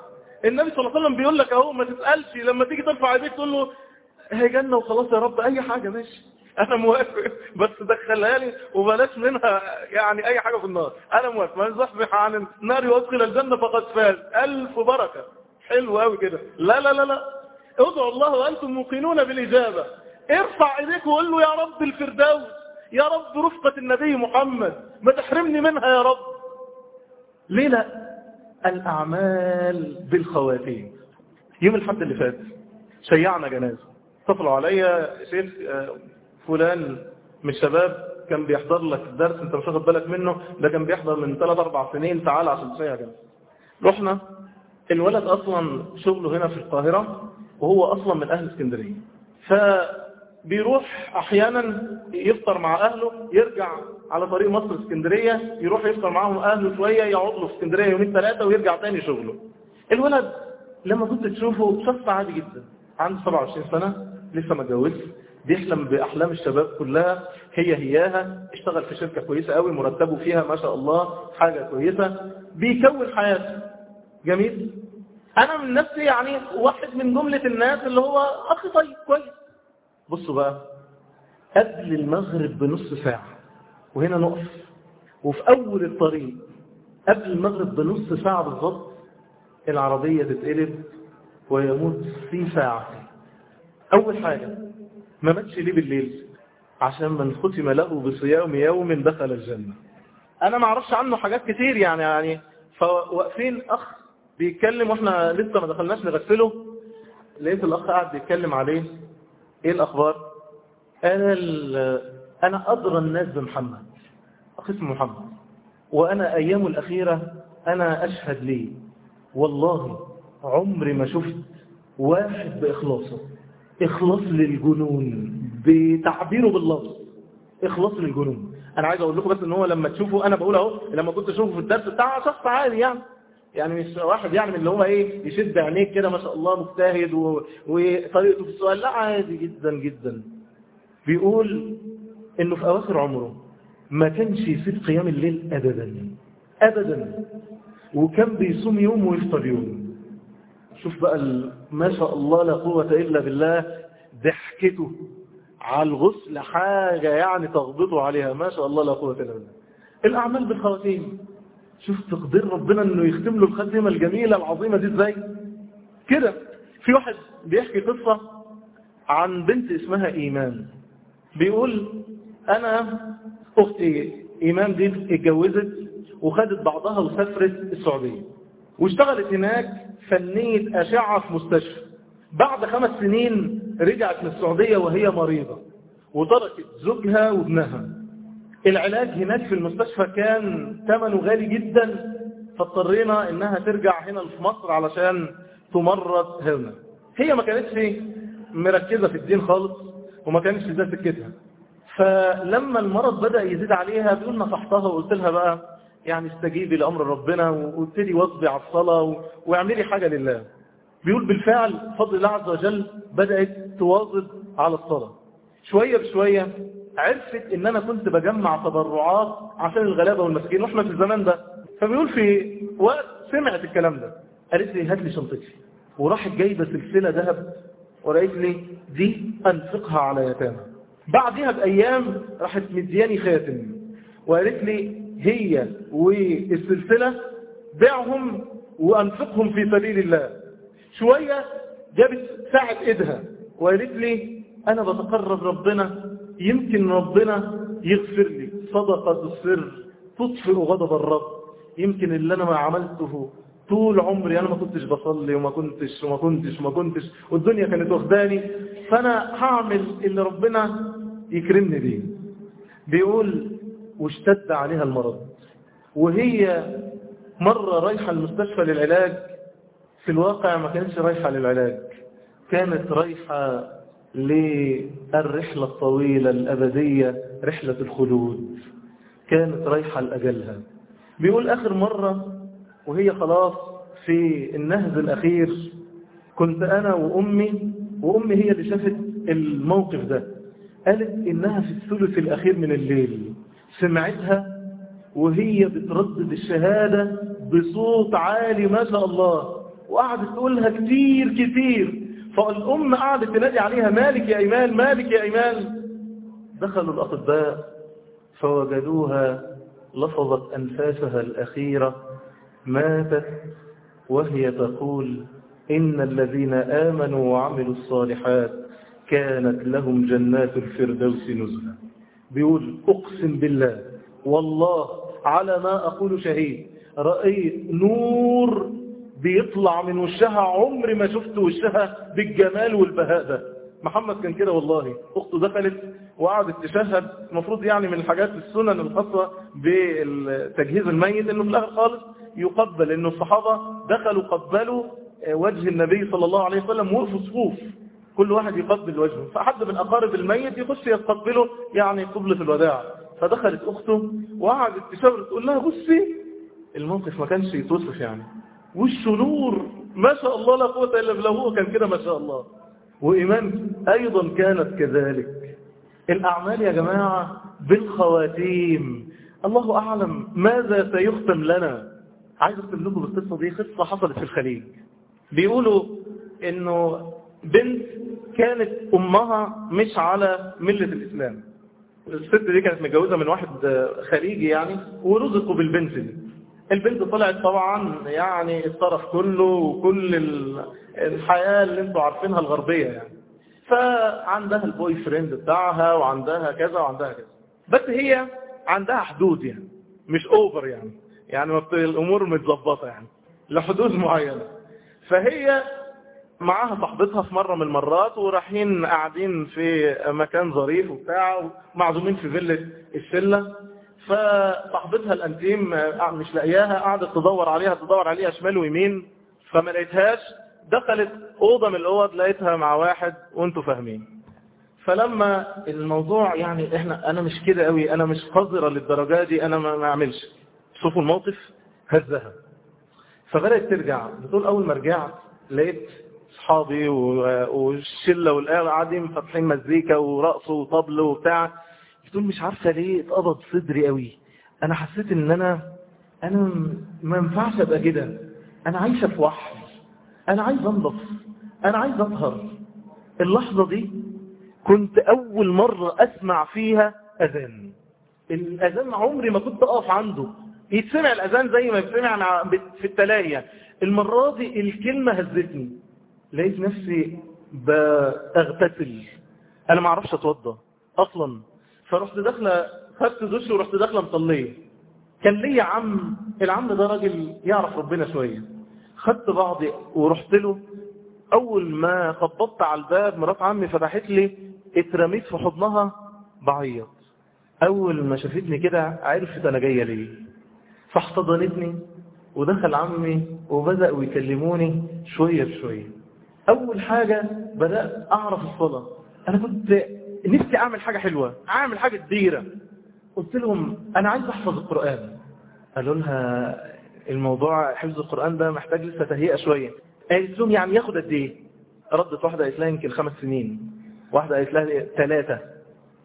A: النبي صلى الله عليه وسلم بيقول لك أهو ما تسألش لما تيجي ترفع إيديك تقول له هي جنة وخلاص يا رب أي حاجة ماشي. أنا موافق بس دخلها لي وبلاش منها يعني أي حاجة في النار. أنا موافق. من يصبح عن النار وأدخل الجنة فقد فاز. ألف بركة. حلو قوي كده. لا لا لا لا. ادعوا الله وأنتم موقنون بالإجابة. ارفع إيديك وقول له يا رب الفردوس يا رب رفقة النبي محمد. ما تحرمني منها يا رب. ليه لا الأعمال بالخواتيم. يوم الحد اللي فات شيعنا جنازة. اتصلوا عليا شيخ فلان من الشباب كان بيحضر لك الدرس انت مش واخد بالك منه ده كان بيحضر من 3 4 سنين تعال عشان تشيع جنازة رحنا الولد أصلا شغله هنا في القاهرة وهو أصلا من أهل اسكندرية. فبيروح أحيانا يفطر مع أهله يرجع على طريق مصر اسكندرية يروح يفطر معاهم أهله شوية يقعد له في اسكندرية يومين ثلاثة ويرجع تاني شغله. الولد لما كنت تشوفه شخص عادي جدا عنده 27 سنة لسه ما اتجوزش. بيحلم بأحلام الشباب كلها. هي هياها. اشتغل في شركة كويسة قوي مرتبه فيها ما شاء الله حاجة كويسة. بيكون حياته جميل. أنا من نفسي يعني واحد من جملة الناس اللي هو أخي طيب كويس. بصوا بقى. قبل المغرب بنص ساعة وهنا نقف. وفي أول الطريق قبل المغرب بنص ساعة بالضبط العربية تتقلب ويموت في ساعة أول حاجة ما ماتش ليه بالليل عشان من ختم له بصيام يوم دخل الجنة. أنا ما أعرفش عنه حاجات كتير يعني يعني فواقفين أخ بيتكلم وإحنا لسه ما دخلناش نغسله لقيت الأخ قاعد بيتكلم عليه. إيه الأخبار؟ قال أنا أدرى الناس بمحمد أخ اسمه محمد. وأنا أيامه الأخيرة أنا أشهد ليه. والله عمري ما شفت واحد بإخلاصه. إخلاص للجنون بتعبيره باللفظ. إخلاص للجنون أنا عايز أقول لكم بس إن هو لما تشوفه أنا بقول أهو لما كنت أشوفه في الدرس بتاع شخص عادي يعني. يعني مش واحد يعني من اللي هو إيه يشد عينيك كده ما شاء الله مجتهد. وطريقته في السؤال. لا عادي جدا جدا. بيقول إنه في أواخر عمره ما كانش يسيب قيام الليل أبدا أبدا. وكان بيصوم يوم ويفطر يوم. شوف بقى ما شاء الله لا قوة إلا بالله ضحكته على الغسل حاجة يعني تغضبه عليها ما شاء الله لا قوة إلا بالله. الأعمال بالخواتيم شوف تقدير ربنا أنه يختم له الخاتمة الجميلة العظيمة دي إزاي؟ كده في واحد بيحكي قصة عن بنت اسمها إيمان. بيقول أنا أختي إيمان دي اتجوزت وخدت بعضها وسافرت السعودية. واشتغلت هناك فنية أشعة في مستشفى. بعد خمس سنين رجعت من السعودية وهي مريضة وتركت زوجها وابنها. العلاج هناك في المستشفى كان ثمنه غالي جدا فاضطرينا إنها ترجع هنا في مصر علشان تمرض هنا هي ما كانتش مركزة في الدين خالص وما كانتش ذات سكتها. فلما المرض بدأ يزيد عليها بيقول نصحتها وقلت لها بقى يعني استجيبي لأمر ربنا وابتدي واصبي على الصلاة واعملي حاجة لله. بيقول بالفعل فضل الله عز وجل بدأت تواظب على الصلاة. شوية بشوية عرفت إن أنا كنت بجمع تبرعات عشان الغلابة والمساكين. وإحنا في الزمان ده. فبيقول في وقت سمعت الكلام ده. قالت لي هات لي شنطتي. وراحت جايبة سلسلة ذهب وقالت لي دي أنفقها على يتامى. بعدها بأيام راحت مدياني خاتم. وقالت لي هي والسلسلة بيعهم وأنفقهم في سبيل الله. شوية جابت ساعة إيدها وقالت لي أنا بتقرب ربنا يمكن ربنا يغفر لي. صدقة السر تطفئ غضب الرب. يمكن اللي أنا ما عملته طول عمري أنا ما كنتش بصلي وما كنتش وما كنتش وما كنتش والدنيا كانت واخداني. فأنا هعمل اللي ربنا يكرمني بيه. بيقول واشتد عليها المرض. وهي مرة رايحة المستشفى للعلاج. في الواقع ما كانتش رايحة للعلاج. كانت رايحة للرحلة الطويلة الأبدية رحلة الخلود. كانت رايحة لأجلها. بيقول آخر مرة وهي خلاص في النهز الأخير كنت أنا وأمي وأمي هي اللي شافت الموقف ده. قالت إنها في الثلث الأخير من الليل. سمعتها وهي بتردد الشهادة بصوت عالي ما شاء الله وقعدت تقولها كتير كتير. فالأم قعدت تنادي عليها مالك يا إيمان مالك يا إيمان. دخلوا الأطباء فوجدوها لفظت أنفاسها الأخيرة ماتت وهي تقول إن الذين آمنوا وعملوا الصالحات كانت لهم جنات الفردوس نزلا. بيقول أقسم بالله والله على ما أقول شهيد رأيت نور بيطلع من وشها عمر ما شفت وشها بالجمال والبهاء. ده محمد كان كده والله. أخته دخلت وقعدت تشهد. المفروض يعني من الحاجات السنن الخاصة بتجهيز الميت إنه في الآخر خالص يقبل إنه الصحابة دخلوا قبلوا وجه النبي صلى الله عليه وسلم وقفوا صفوف. كل واحد يقبل وجهه. فحد من أقارب الميت يخش يستقبله يعني قبلة الوداع. فدخلت أخته وقعدت تشاور تقول لها بصي. الموقف ما كانش يتوصف يعني. وشه نور؟ ما شاء الله لا قوة إلا بالله. هو كان كده ما شاء الله. وإيمان أيضا كانت كذلك. الأعمال يا جماعة بالخواتيم. الله أعلم ماذا سيختم لنا. عايز أختم لكم بالقصة دي. قصة حصلت في الخليج. بيقولوا إنه بنت كانت أمها مش على ملة الإسلام. الست دي كانت متجوزة من واحد خليجي يعني ورزقوا بالبنت دي. البنت طلعت طبعا يعني الترف كله وكل الحياة اللي أنتوا عارفينها الغربية يعني. فعندها ال boyfriend بتاعها وعندها كذا وعندها كذا. بس هي عندها حدود يعني مش over يعني. يعني الأمور متظبطة يعني لحدود معينة. فهي معاها صاحبتها في مرة من المرات ورايحين قاعدين في مكان ظريف وبتاع معزومين في فيلة الشلة. فصاحبتها الأنتيم مش لاقياها قعدت تدور عليها تدور عليها شمال ويمين. فما لقيتهاش دخلت أوضة من الأوض لقيتها مع واحد وأنتوا فاهمين. فلما الموضوع يعني إحنا أنا مش كده قوي أنا مش قذرة للدرجة دي أنا ما أعملش. شوفوا الموقف هزها. فبدأت ترجع. بتقول أول ما رجعت لقيت أصحابي والشلة والقاعده قاعدين فاتحين مزيكا ورقص وطبل وبتاع. بتقول مش عارفة ليه اتقبض صدري قوي. أنا حسيت إن أنا أنا ما ينفعش أبقى كده. أنا عايشة في وحش. أنا عايز أنضف. أنا عايز أطهر. اللحظة دي كنت أول مرة أسمع فيها أذان. الأذان عمري ما كنت أقف عنده. يتسمع الأذان زي ما يتسمع في التلاهيه المرة دي الكلمة هزتني. لقيت نفسي بغتسل أنا ما أعرفش أتوضى أصلا. فرحت داخلة خدت دش ورحت داخلة مصلية. كان ليا عم العم ده راجل يعرف ربنا شوية. خدت بعضي ورحت له. أول ما خبطت على الباب مرات عمي فتحت لي اترميت في حضنها بعيط. أول ما شافتني كده عرفت أنا جاية ليه. فاحتضنتني ودخل عمي وبدأوا يكلموني شوية بشوية. أول حاجة بدأت أعرف الصلاة. أنا كنت نفسي أعمل حاجة حلوة أعمل حاجة كبيرة. قلت لهم أنا عايز أحفظ القرآن. قالوا لها الموضوع حفظ القرآن ده محتاج لسه تهيئة شوية. قالت لهم يعني ياخد قد إيه؟ ردت واحدة قالت لها يمكن خمس سنين. واحدة قالت لها ثلاثة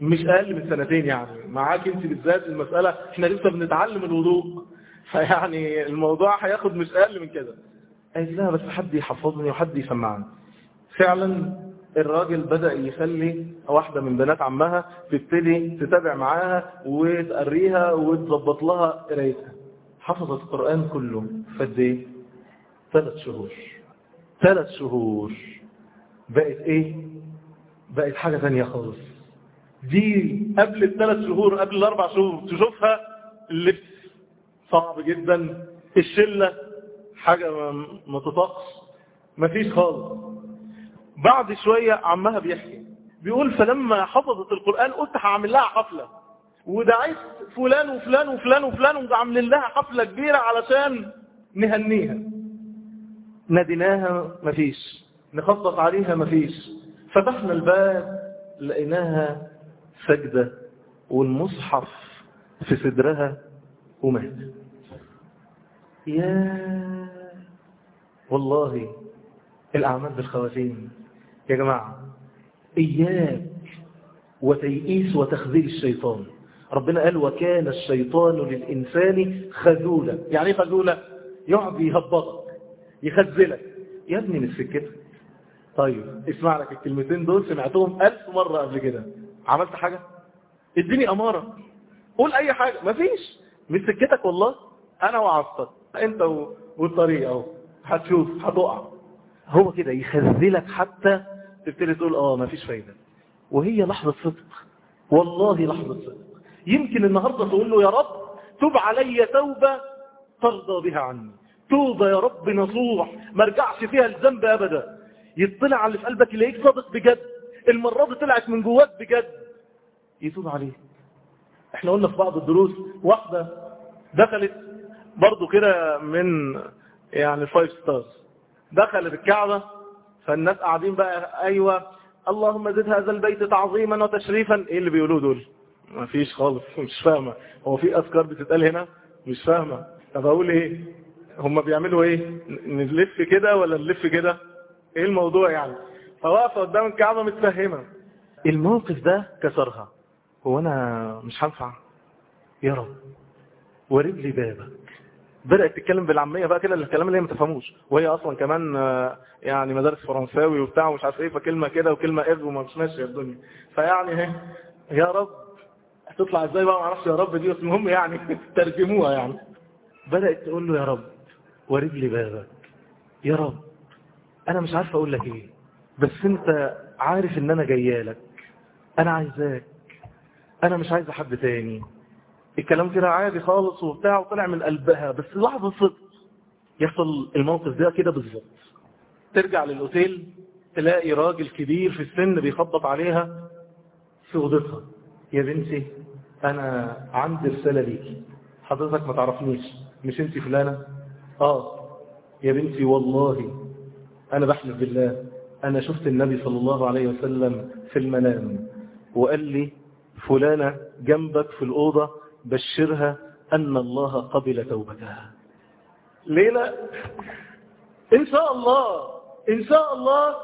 A: مش أقل من سنتين يعني. معاك أنت بالذات المسألة إحنا لسه بنتعلم الوضوء. فيعني الموضوع هياخد مش أقل من كده. قالت لها بس حد يحفظني وحد يسمعني. فعلا الراجل بدأ يخلي واحدة من بنات عمها تبتدي تتابع معاها وتقريها وتظبط لها قرايتها. حفظت القرآن كله فد إيه؟ ثلاث شهور. ثلاث شهور. بقت إيه؟ بقت حاجة ثانية خالص. دي قبل الثلاث شهور قبل الأربع شهور تشوفها اللبس صعب جدا. الشلة حاجة ما تطقش. مفيش خالص. بعد شوية عمها بيحكي. بيقول فلما حفظت القرآن قلت هعمل لها حفلة. ودعيت فلان وفلان وفلان وفلان وعاملين لها حفلة كبيرة علشان نهنيها. ناديناها مفيش. نخطط عليها مفيش. فتحنا الباب لقيناها سجدة والمصحف في صدرها ومات. يا والله الأعمال بالخواتيم. يا جماعة إياك وتيئيس وتخذيل الشيطان. ربنا قال وكان الشيطان للإنسان خذولا. يعني إيه خذولا؟ يقعد يهبطك يخذلك. يا ابني من سكتك طيب اسمع لك الكلمتين دول سمعتهم ألف مرة قبل كده. عملت حاجة؟ اديني أمارة. قول أي حاجة. مفيش. من سكتك والله. أنا وعصتك. أنت والطريق أهو. هتشوف هتقع. هو كده يخذلك حتى تبتدي تقول آه مفيش فايدة. وهي لحظة صدق. والله لحظة صدق. يمكن النهاردة تقول له يا رب تب علي توبة ترضى بها عني. توبة يا رب نصوح. ما ارجعش فيها الذنب أبدا. يطلع على اللي في قلبك يلاقيك صادق بجد. المرة دي طلعت من جواك بجد. يتوب عليه إحنا قلنا في بعض الدروس واحدة دخلت برضو كده من يعني five stars دخلت الكعبة فالناس قاعدين بقى أيوه اللهم زد هذا البيت تعظيما وتشريفا. إيه اللي بيقولوه دول؟ ما فيش خالص (laughs) مش فاهمة. هو في أذكار بتتقال هنا؟ مش فاهمة. طب أقول إيه؟ هم بيعملوا إيه؟ نلف كده ولا نلف كده؟ إيه الموضوع يعني؟ فواقفة قدام الكعبة مش فاهمة. الموقف ده كسرها. هو أنا مش هنفع؟ يا رب. ورد لي بابك بدأت تتكلم بالعامية بقى كده الكلام اللي هي ما تفهموش. وهي أصلا كمان يعني مدارس فرنساوي وبتاع ومش عارف إيه فكلمة كده وكلمة إذ وما مش ماشية الدنيا. فيعني اهي يا رب هتطلع إزاي بقى؟ ما أعرفش يا رب دي بس المهم يعني (laughs) ترجموها يعني. بدأت تقول له يا رب ورد لي بابك. يا رب أنا مش عارف أقول لك إيه بس أنت عارف إن أنا جايالك. أنا عايزاك. أنا مش عايز حد تاني. الكلام كده عادي خالص وبتاع وطلع من قلبها. بس لحظة صدق يحصل الموقف ده كده بالظبط. ترجع للأوتيل تلاقي راجل كبير في السن بيخبط عليها في أوضتها. يا بنتي أنا عندي رسالة ليكي. حضرتك ما تعرفنيش. مش انت فلانة؟ آه. يا بنتي والله أنا بحلف بالله. أنا شفت النبي صلى الله عليه وسلم في المنام وقال لي فلانة جنبك في الأوضة بشرها أن الله قبل توبتها. ليه لا إن شاء الله إن شاء الله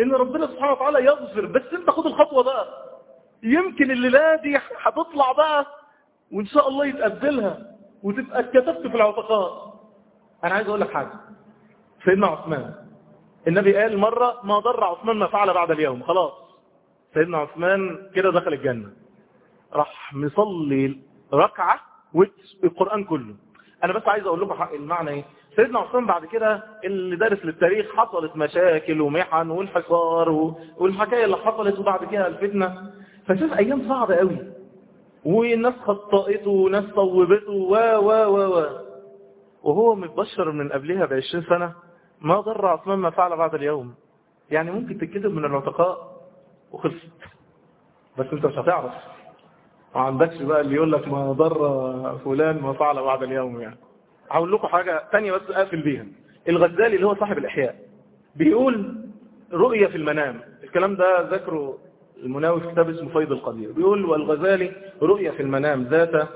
A: إن ربنا سبحانه وتعالى يغفر بس أنت خد الخطوة بقى. يمكن الليلة دي هتطلع بقى وإن شاء الله يتقبلها وتبقى اتكتبت في العتقاء أنا عايز أقول لك حاجة. سيدنا عثمان النبي قال مرة ما ضر عثمان ما فعل بعد اليوم. خلاص. سيدنا عثمان كده دخل الجنة. راح مصلي ركعة والقرآن كله. أنا بس عايز أقول لكم المعنى إيه؟ سيدنا عثمان بعد كده اللي دارس للتاريخ حصلت مشاكل ومحن والحصار والحكاية اللي حصلت وبعد كده الفتنة. فشوف أيام صعبة قوي. وناس خطأته وناس صوبته و و و و. وهو متبشر من قبلها بعشرين سنة. ما ضر عثمان ما فعل بعد اليوم. يعني ممكن تتكتب من العتقاء وخلصت. بس أنت مش هتعرف. ما عندكش بقى اللي يقول لك ما ضر فلان ما فعل بعد اليوم يعني. هقول لكم حاجة تانية بس أقفل بيها. الغزالي اللي هو صاحب الإحياء بيقول رؤية في المنام. الكلام ده ذكره المناوي في كتاب اسمه فيض القدير. بيقول والغزالي رؤية في المنام ذات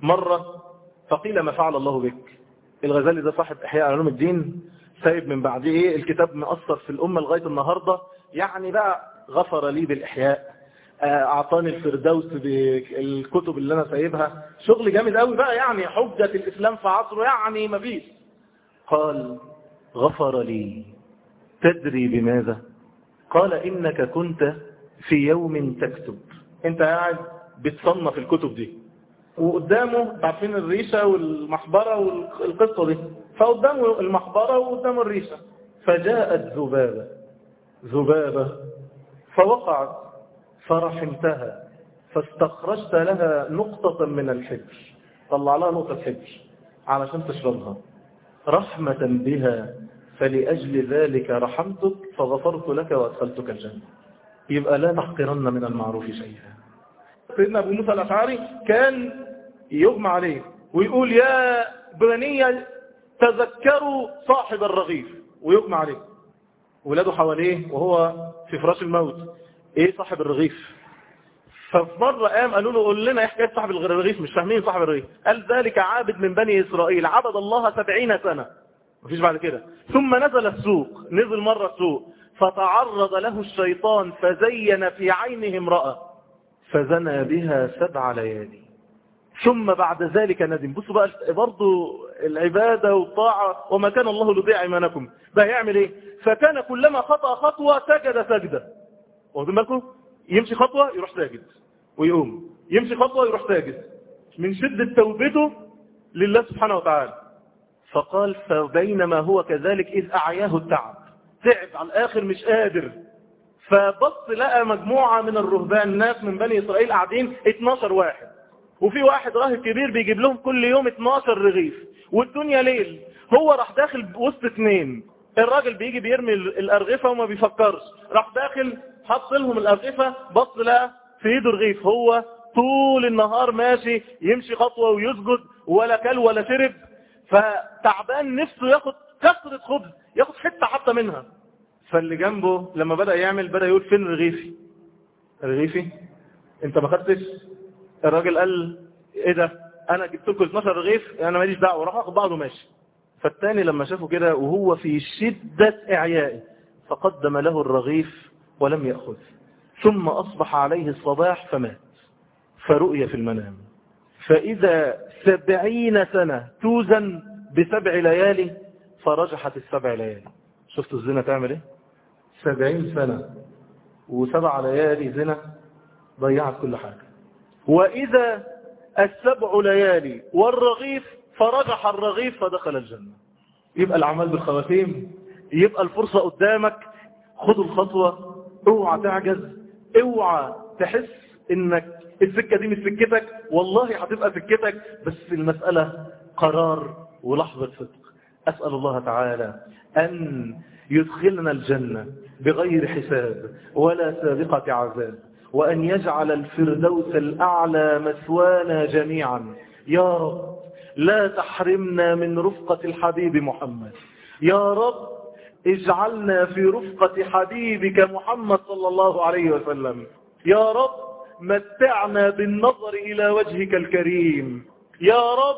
A: مرة فقيل ما فعل الله بك. الغزالي ده صاحب إحياء علوم الدين سايب من بعده إيه؟ الكتاب مأثر في الأمة لغاية النهاردة. يعني بقى غفر لي بالإحياء. أعطاني الفردوس بالكتب اللي أنا سايبها. شغل جامد قوي بقى يعني حجة الإسلام في عصره يعني مفيش قال غفر لي. تدري بماذا؟ قال إنك كنت في يوم تكتب. أنت قاعد بتصنف الكتب دي. وقدامه عارفين الريشة والمحبرة والقصة دي. فقدامه المحبرة وقدامه الريشة. فجاءت ذبابة. ذبابة. فوقعت. فرحمتها فاستخرجت لها نقطة من الحبر طلع لها نقطة حبر علشان تشربها. رحمة بها فلأجل ذلك رحمتك فغفرت لك وأدخلتك الجنة. يبقى لا تحقرن من المعروف شيئا. سيدنا أبو موسى الأشعري كان يغمى عليه ويقول يا بني تذكروا صاحب الرغيف. ويغمى عليه. ولاده حواليه وهو في فراش الموت. إيه صاحب الرغيف؟ ففي مرة قام قالوا له قول لنا إيه حكاية صاحب الرغيف مش فاهمين صاحب الرغيف. قال ذلك عابد من بني إسرائيل عبد الله سبعين سنة. مفيش بعد كده. ثم نزل السوق نزل مرة السوق. فتعرض له الشيطان فزين في عينه امرأة. فزنى بها سبع ليالي. ثم بعد ذلك ندم. بصوا بقى برضو العبادة والطاعة وما كان الله لضيع إيمانكم. بقى يعمل إيه؟ فكان كلما خطأ خطوة سجد سجدة. واخدين بالكم؟ يمشي خطوة يروح ساجد ويقوم. يمشي خطوة يروح ساجد. من شدة توبته لله سبحانه وتعالى. فقال فبينما هو كذلك إذ أعياه التعب. تعب على الآخر مش قادر. فبص لقى مجموعة من الرهبان ناس من بني إسرائيل قاعدين 12 واحد. وفي واحد راهب كبير بيجيب لهم كل يوم 12 رغيف. والدنيا ليل. هو راح داخل وسط اثنين الراجل بيجي بيرمي الأرغفة وما بيفكرش. راح داخل حط لهم الأرغفة بص لقى في ايده رغيف. هو طول النهار ماشي يمشي خطوة ويسجد ولا كل ولا شرب. فتعبان نفسه ياخد كسرة خبز ياخد حتة حتى منها. فاللي جنبه لما بدأ يعمل بدأ يقول فين رغيفي؟ رغيفي؟ انت ما خدتش؟ الراجل قال إيه ده؟ أنا جبت لكم 12 رغيف أنا ماليش دعوة راح اخد بعضه ماشي فالتاني لما شافه كده وهو في شدة اعيائه فقدم له الرغيف ولم يأخذ. ثم أصبح عليه الصباح فمات. فرؤي في المنام. فإذا سبعين سنة توزن بسبع ليالي فرجحت السبع ليالي. شفتوا الزنا تعمل إيه؟ سبعين سنة وسبع ليالي زنا ضيعت كل حاجة. وإذا السبع ليالي والرغيف فرجح الرغيف فدخل الجنة. يبقى العمل بالخواتيم يبقى الفرصة قدامك خذوا الخطوة اوعى تعجز اوعى تحس انك السكة دي مش سكتك. والله هتبقى سكتك بس المسألة قرار ولحظة صدق. أسأل الله تعالى أن يدخلنا الجنة بغير حساب ولا سابقة عذاب وأن يجعل الفردوس الأعلى مثوانا جميعا. يا رب لا تحرمنا من رفقة الحبيب محمد. يا رب اجعلنا في رفقة حبيبك محمد صلى الله عليه وسلم. يا رب متعنا بالنظر إلى وجهك الكريم. يا رب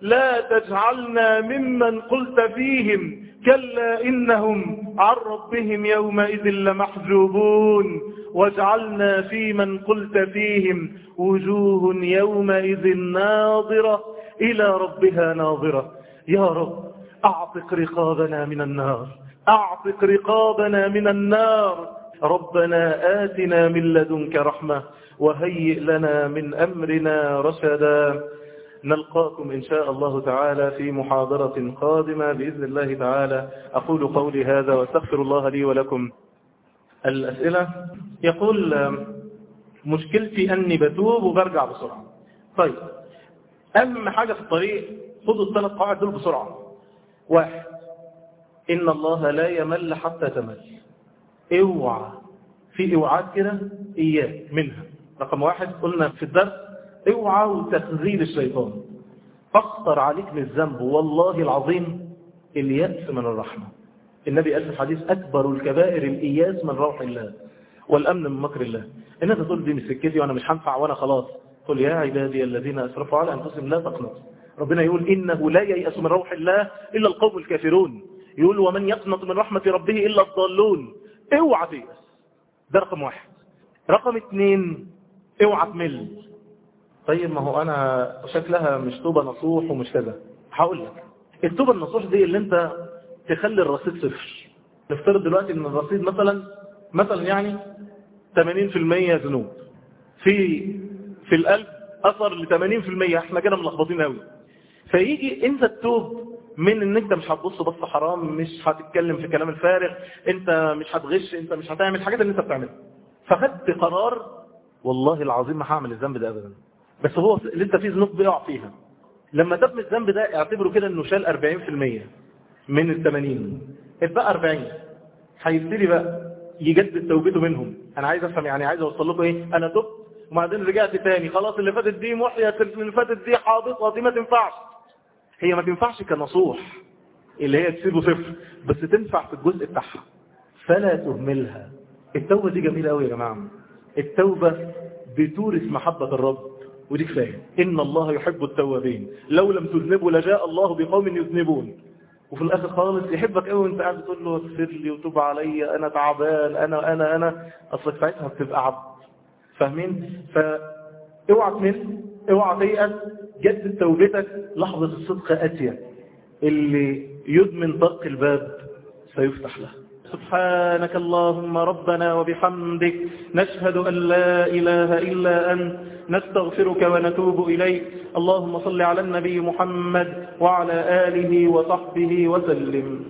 A: لا تجعلنا ممن قلت فيهم كلا إنهم عن ربهم يومئذ لمحجوبون. واجعلنا في من قلت فيهم وجوه يومئذ ناظرة إلى ربها ناظرة. يا رب أعتق رقابنا من النار. أعتق رقابنا من النار. ربنا آتنا من لدنك رحمة وهيئ لنا من أمرنا رشدا. نلقاكم إن شاء الله تعالى في محاضرة قادمة بإذن الله تعالى. أقول قولي هذا وأستغفر الله لي ولكم. الأسئلة. يقول مشكلتي أني بتوب وبرجع بسرعة. طيب أهم حاجة في الطريق خذوا الثلاث قواعد دول بسرعة. واحد إن الله لا يمل حتى تمل. اوعى. في اوعاد كده إياه منها. رقم واحد قلنا في الدرس اوعى وتخذيل الشيطان. فاخطر عليك من الذنب والله العظيم اليأس من الرحمة. النبي قال في الحديث أكبر الكبائر الإياس من روح الله والأمن من مكر الله. إن أنت تقول دي مش سكتي وأنا مش هنفع وأنا خلاص. قل يا عبادي الذين أسرفوا على أنفسهم لا تقنطوا. ربنا يقول إنه لا ييأس من روح الله إلا القوم الكافرون. يقول ومن يقنط من رحمة ربه إلا الضالون. اوعى تيأس ده رقم واحد. رقم اتنين اوعى تمل. طيب ما هو أنا شكلها مش توبة نصوح ومش كذا. هقول لك. التوبة النصوح دي اللي انت تخلي الرصيد صفر. نفترض دلوقتي إن الرصيد مثلا مثلا يعني 80% ذنوب. في في القلب أثر ل 80% إحنا كده ملخبطين قوي فيجي أنت تتوب من ان انت مش هتبص بص حرام مش هتتكلم في كلام الفارغ أنت مش هتغش أنت مش هتعمل الحاجات اللي أنت بتعملها. فخدت قرار والله العظيم ما هعمل الذنب ده ابدا. بس هو لسه في ذنوب بيقع فيها. لما تم الذنب ده اعتبره كده إنه شال 40% من ال 80 اتبقى 40 هيبتدي بقى يجدد توبته منهم. أنا عايز أفهم يعني عايز أوصل لكم إيه؟ أنا تبت وبعدين رجعت تاني. خلاص اللي فاتت دي محيت اللي فاتت دي حاضطه دي ما تنفعش. هي ما تنفعش كنصوح اللي هي تسيبه صفر بس تنفع في الجزء بتاعها. فلا تهملها. التوبة دي جميلة قوي يا جماعة. التوبة بتورث محبة الرب. ودي كفاية. إن الله يحب التوابين. لو لم تذنبوا لجاء الله بقوم يذنبون. وفي الآخر خالص يحبك قوي وأنت قاعد تقول له اغفر لي وتوب علي أنا تعبان أنا أنا أنا. أصلك ساعتها بتبقى عبد. فاهمين؟ فاوعى تمل. اوعى تيأس جدد توبتك لحظة الصدق أتية. اللي يدمن طرق الباب سيفتح له. سبحانك اللهم ربنا وبحمدك نشهد أن لا إله إلا أنت نستغفرك ونتوب إليك. اللهم صل على النبي محمد وعلى آله وصحبه وسلم.